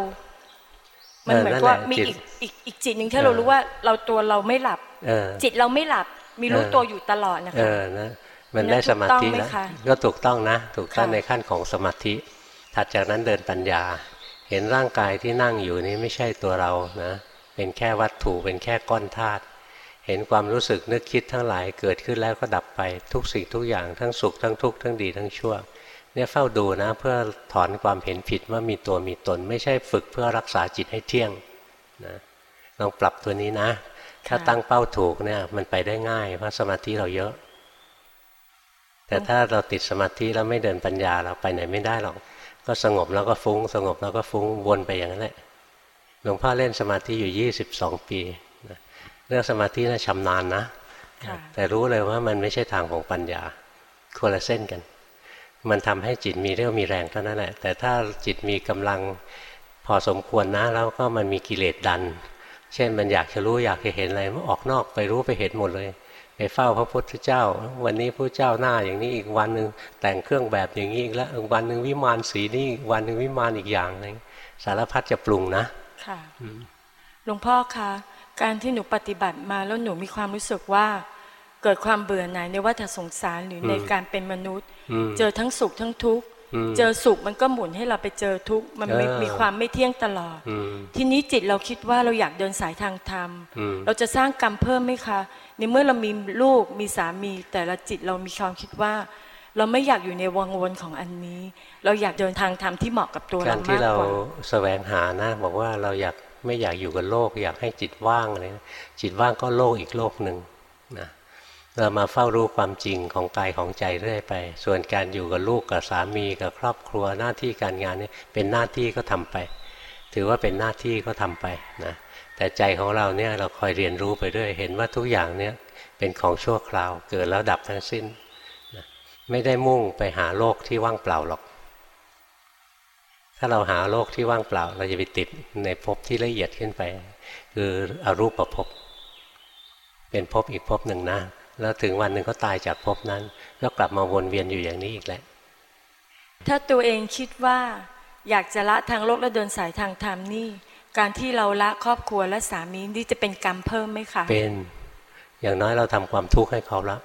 มันเหมือนกับว่ามีอีกอีกอีกจิตหนึ่งที่เรารู้ว่าเราตัวเราไม่หลับเออจิตเราไม่หลับ มีรู้เออตัวอยู่ตลอดนะเอคะอนะมันได้สมาธิถูกต้องไหมแล้วคะก็ถูกต้องนะ ถูกต้องค่ะในขั้นของสมาธิ ถัดจากนั้นเดินปัญญา เห็นร่างกายที่นั่งอยู่นี้ไม่ใช่ตัวเรานะ เป็นแค่วัตถุเป็นแค่ก้อนธาตุ เห็นความรู้สึกนึกคิดทั้งหลายเกิดขึ้นแล้วก็ดับไปทุกสิ่งทุกอย่างทั้งสุขทั้งทุกข์ทั้งดีทั้งชั่ว เนี่ยเฝ้าดูนะเพื่อถอนความเห็นผิดว่ามีตัวมีตน ไม่ใช่ฝึกเพื่อรักษาจิตให้เที่ยงนะลองปรับตัวนี้นะ ถ้าตั้งเป้าถูกเนี่ยมันไปได้ง่ายเพราะสมาธิเราเยอะ แต่ถ้าเราติดสมาธิแล้วไม่เดินปัญญาเราไปไหนไม่ได้หรอกก็สงบแล้วก็ฟุง้ง สงบแล้วก็ฟุ้งวนไปอย่างนั้นแหละหลวงพ่อเล่นสมาธิอยู่ยี่สิบสองปี เรื่องสมาธิน่าชำนาญนะค่ะแต่รู้เลยว่ามันไม่ใช่ทางของปัญญาคนละเส้นกัน มันทำให้จิตมีเรี่ยวมีแรงเท่านั้นแหละ แต่ถ้าจิตมีกำลังพอสมควรนะ แล้วก็มันมีกิเลสดัน เช่นมันอยากจะรู้อยากจะเห็นอะไรมันออกนอกไปรู้ไปเห็นหมดเลย ไปเฝ้าพระพุทธเจ้า วันนี้พระเจ้าหน้าอย่างนี้อีกวันหนึ่งแต่งเครื่องแบบอย่างนี้อีกแล้ววันหนึ่งวิมานสีนี้วันหนึ่งวิมานอีกอย่างนึงสารพัดจะปรุงนะค่ะหลวงพ่อคะ การที่หนูปฏิบัติมาแล้วหนูมีความรู้สึกว่า เกิดความเบื่อหน่ายในวัฏสงสารหรือในการเป็นมนุษย์ เจอทั้งสุขทั้งทุกข์เจอสุขมันก็หมุนให้เราไปเจอทุกข์มันมีความไม่เที่ยงตลอด ทีนี้จิตเราคิดว่าเราอยากเดินสายทางธรรม เราจะสร้างกรรมเพิ่มไหมคะในเมื่อเรามีลูกมีสามี แต่ละจิตเรามีความคิดว่า เราไม่อยากอยู่ในวังวนของอันนี้ เราอยากเดินทางธรรมที่เหมาะกับตัวเรามากกว่าการที่เราแสวงหานะบอกว่าเราอยาก ไม่อยากอยู่กับโลก อยากให้จิตว่างเลยจิตว่างก็โลกอีกโลกหนึ่งนะเรามาเฝ้ารู้ความจริงของกายของใจเรื่อยไป ส่วนการอยู่กับลูกกับสามีกับครอบครัวหน้าที่การงานนี่เป็นหน้าที่ก็ทำไป ถือว่าเป็นหน้าที่ก็ทำไปนะแต่ใจของเราเนี่ยเราคอยเรียนรู้ไปเรื่อยเห็นว่าทุกอย่างเนี่ยเป็นของชั่วคราวเกิดแล้วดับทั้งสิ้น ไม่ได้มุ่งไปหาโลกที่ว่างเปล่าหรอก ถ้าเราหาโลกที่ว่างเปล่า เราจะไปติดในภพที่ละเอียดขึ้นไป คืออรูปภพเป็นภพอีกภพหนึ่งนะ แล้วถึงวันหนึ่งก็ตายจากภพนั้น ก็กลับมาวนเวียนอยู่อย่างนี้อีกแหละ ถ้าตัวเองคิดว่าอยากจะละทางโลกและเดินสายทางธรรมนี่ การที่เราละครอบครัวและสามีนี่จะเป็นกรรมเพิ่มไหมคะ เป็น อย่างน้อยเราทำความทุกข์ให้เขาละ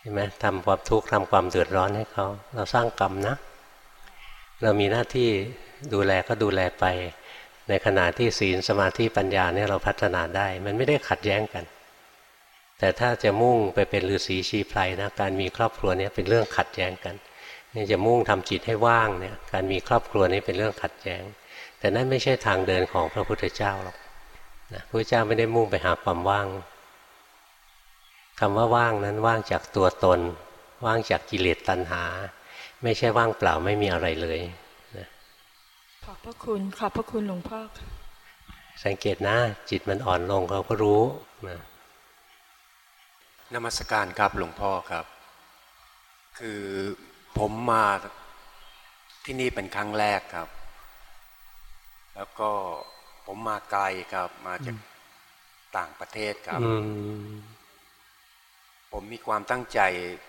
เห็นไหมทำความทุกข์ทำความเดือดร้อนให้เขา เราสร้างกรรมนะ เรามีหน้าที่ดูแลก็ดูแลไป ในขณะที่ศีลสมาธิปัญญาเนี่ยเราพัฒนาได้ มันไม่ได้ขัดแย้งกัน แต่ถ้าจะมุ่งไปเป็นฤาษีชีไพรนะการมีครอบครัวเนี้เป็นเรื่องขัดแย้งกันนี่จะมุ่งทำจิตให้ว่างเนี่ยการมีครอบครัวนี้เป็นเรื่องขัดแย้ง แต่นั่นไม่ใช่ทางเดินของพระพุทธเจ้าหรอกนะพระเจ้าไม่ได้มุ่งไปหาความว่างคำว่าว่างนั้นว่างจากตัวตน ว่างจากกิเลสตัณหา ไม่ใช่ว่างเปล่าไม่มีอะไรเลยนะขอบพระคุณขอบพระคุณหลวงพ่อสังเกตนะ จิตมันอ่อนลงเราก็รู้นะนมัสการครับหลวงพ่อครับ คือผมมาที่นี่เป็นครั้งแรกครับ แล้วก็ผมมาไกลครับ มาจากต่างประเทศครับ ผมมีความตั้งใจ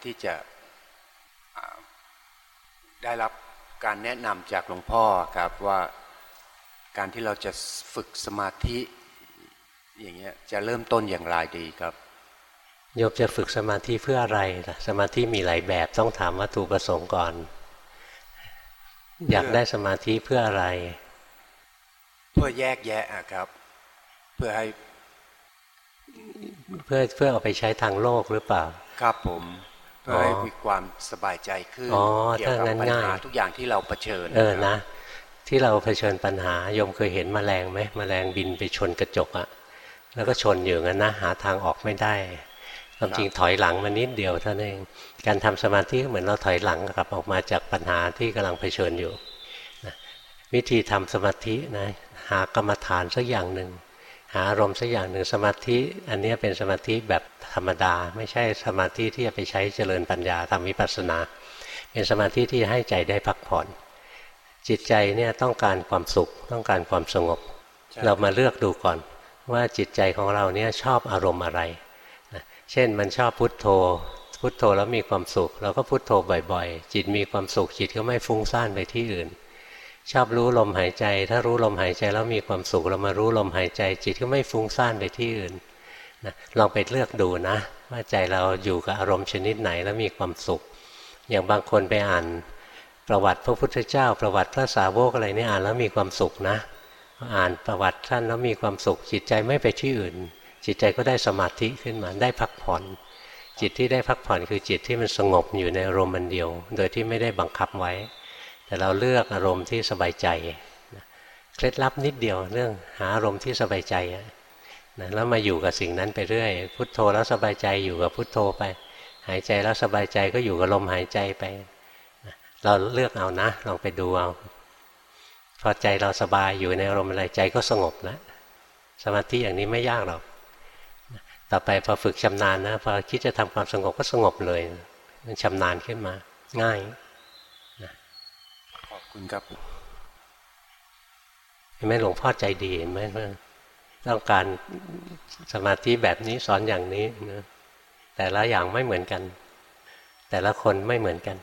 ที่จะ ได้รับการแนะนำจากหลวงพ่อครับว่าการที่เราจะฝึกสมาธิอย่างเงี้ยจะเริ่มต้นอย่างไรดีครับโยมจะฝึกสมาธิเพื่ออะไรล่ะสมาธิมีหลายแบบต้องถามวัตถุประสงค์ก่อน อยากได้สมาธิเพื่ออะไร เพื่อแยกแยะครับ เพื่อให้เพื่อเพื่อเอาไปใช้ทางโลกหรือเปล่า ครับผม เพื่อให้มีความสบายใจขึ้นเกี่ยวกับปัญหาทุกอย่างที่เราเผชิญเออนะ ที่เราเผชิญปัญหาโยมเคยเห็นมแมลงไหมมแมลงบินไปชนกระจกอะแล้วก็ชนอยู่งั้นนะหาทางออกไม่ได้ความจริงถอยหลังมานิดเดียวเท่านั้นเองการทำสมาธิเหมือนเราถอยหลังกลับออกมาจากปัญหาที่กำลังเผชิญอยู่นะวิธีทำสมาธินะหากรรมฐานสักอย่างหนึ่ง หาอารมณ์สักอย่างหนึ่งสมาธิ อันนี้เป็นสมาธิแบบธรรมดา ไม่ใช่สมาธิที่จะไปใช้เจริญปัญญาทำวิปัสสนา เป็นสมาธิที่ให้ใจได้พักผ่อน จิตใจเนี่ยต้องการความสุขต้องการความสงบ เรามาเลือกดูก่อนว่าจิตใจของเราเนี่ยชอบอารมณ์อะไร เช่นมันชอบพุทโธ พุทโธแล้วมีความสุข เราก็พุทโธบ่อยๆ จิตมีความสุขจิตก็ไม่ฟุ้งซ่านไปที่อื่น ชอบรู้ลมหายใจ ถ้ารู้ลมหายใจแล้วมีความสุขเรามารู้ลมหายใจ จิตก็ไม่ฟุ้งซ่านไปที่อื่นนะลองไปเลือกดูนะ ว่าใจเราอยู่กับอารมณ์ชนิดไหนแล้วมีความสุข อย่างบางคนไปอ่านประวัติพระพุทธเจ้า ประวัติพระสาวกอะไรนี่อ่านแล้วมีความสุขนะ อ่านประวัติท่านแล้วมีความสุข จิตใจไม่ไปที่อื่น จิตใจก็ได้สมาธิขึ้นมาได้พักผ่อนจิตที่ได้พักผ่อนคือจิตที่มันสงบอยู่ในอารมณ์มันเดียว โดยที่ไม่ได้บังคับไว้ แต่เราเลือกอารมณ์ที่สบายใจเคล็ดลับนิดเดียวเรื่องหาอารมณ์ที่สบายใจนะแล้วมาอยู่กับสิ่งนั้นไปเรื่อย พุทโธแล้วสบายใจอยู่กับพุทโธไป หายใจแล้วสบายใจก็อยู่กับลมหายใจไปเราเลือกเอานะลองไปดูเอาพอใจเราสบายอยู่ในอารมณ์อะไรใจก็สงบแล้วสมาธิอย่างนี้ไม่ยากหรอกต่อไปพอฝึกชำนาญนะพอคิดจะทำความสงบก็สงบเลย มันชำนาญขึ้นมาง่าย คุณครับเห็นไหมหลวงพ่อใจดีเห็นไหมต้องการสมาธิแบบนี้สอนอย่างนี้นะแต่ละอย่างไม่เหมือนกัน แต่ละคนไม่เหมือนกัน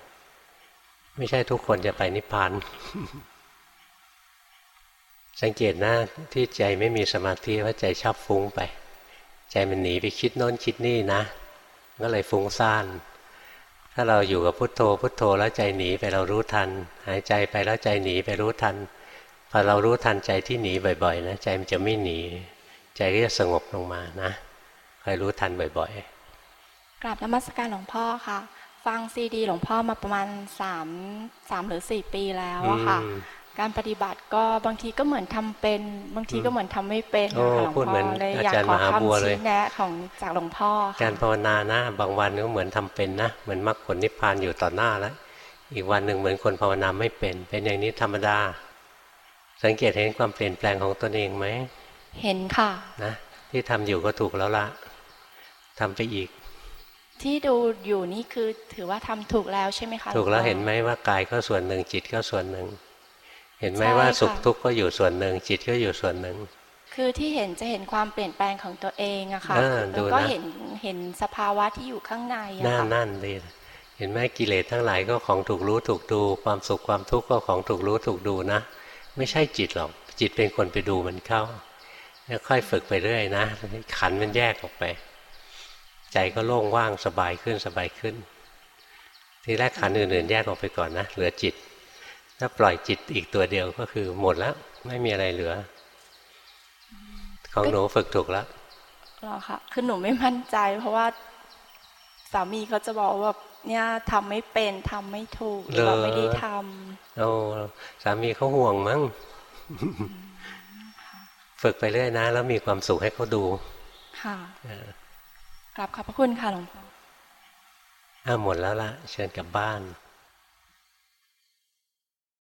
ไม่ใช่ทุกคนจะไปนิพพานสังเกตนะที่ใจไม่มีสมาธิว่าใจชอบฟุ้งไป ใจมันหนีไปคิดโน้นคิดนี่นะ ก็เลยฟุ้งซ่านาเราอยู่กับพุทโธพุทโธแล้วใจหนีไปเรารู้ทัน หายใจไปแล้วใจหนีไปรู้ทันพอเรารู้ทันใจที่หนีบ่อยๆนะใจมันจะไม่หนี ใจก็จะสงบลงมานะคอยรู้ทันบ่อยกราบนมัสการหลวงพ่อค่ะ ฟังซีดีหลวงพ่อมาประมาณสามสามหรือสี่ปีแล้วๆอะค่ะอืม การปฏิบัติก็บางทีก็เหมือนทำเป็น บางทีก็เหมือนทำไม่เป็นโอ้นะคะหลวงพูดเหมืพ่อนอเลยอาอยากจารย์ขอมหาบัวคำเลยชี้แนะของจากหลวงพ่อค่ะการภาวนานะบางวันก็เหมือนทำเป็นนะเหมือนมรรคผลนิพพานอยู่ต่อหน้าแล้วอีกวันหนึ่งเหมือนคนภาวนาไม่เป็น เป็นอย่างนี้ธรรมดา สังเกตเห็นความเปลี่ยนแปลงของตนเองไหมเห็นค่ะนะที่ทำอยู่ก็ถูกแล้วละทำไปอีก ที่ดูอยู่นี่คือถือว่าทำถูกแล้วใช่ไหมคะถูกแล้วงพ่อเห็นไหมว่ากายก็ส่วนหนึ่งจิตก็ส่วนหนึ่ง เห็นไหมใช่ว่าสุขค่ะทุกข์ก็อยู่ส่วนหนึ่งจิตก็อยู่ส่วนหนึ่งคือที่เห็นจะเห็นความเปลี่ยนแปลงของตัวเองอะค่ะเออแล้วดูก็นะเห็นเห็นสภาวะที่อยู่ข้างในอะนั่นค่ะนั่นดีเห็นไหมกิเลสทั้งหลายก็ของถูกรู้ถูกดู ความสุขความทุกข์ก็ของถูกรู้ถูกดูนะ ไม่ใช่จิตหรอกจิตเป็นคนไปดูมันเข้าแล้วค่อยฝึกไปเรื่อยนะขันมันแยกออกไป ใจก็โล่งว่างสบายขึ้นสบายขึ้น ทีแรกขันอื่นๆแยกออกไปก่อนนะเหลือจิต ถ้าปล่อยจิตอีกตัวเดียวก็คือหมดแล้ว ไม่มีอะไรเหลือ ของหนูฝึกถูกแล้วหรอคะคือหนูไม่มั่นใจ เพราะว่าสามีเขาจะบอกว่าแบบเนี่ยทำไม่เป็นทำไม่ถูกหรือว่าไม่ได้ทำโอ้สามีเขาห่วงมั้งฝึกไปเรื่อยนะ แล้วมีความสุขให้เขาดู ค่ะเออกราบขอบพระคุณค่ะหลวงพ่ออ้าวหมดแล้วละเชิญกลับบ้านค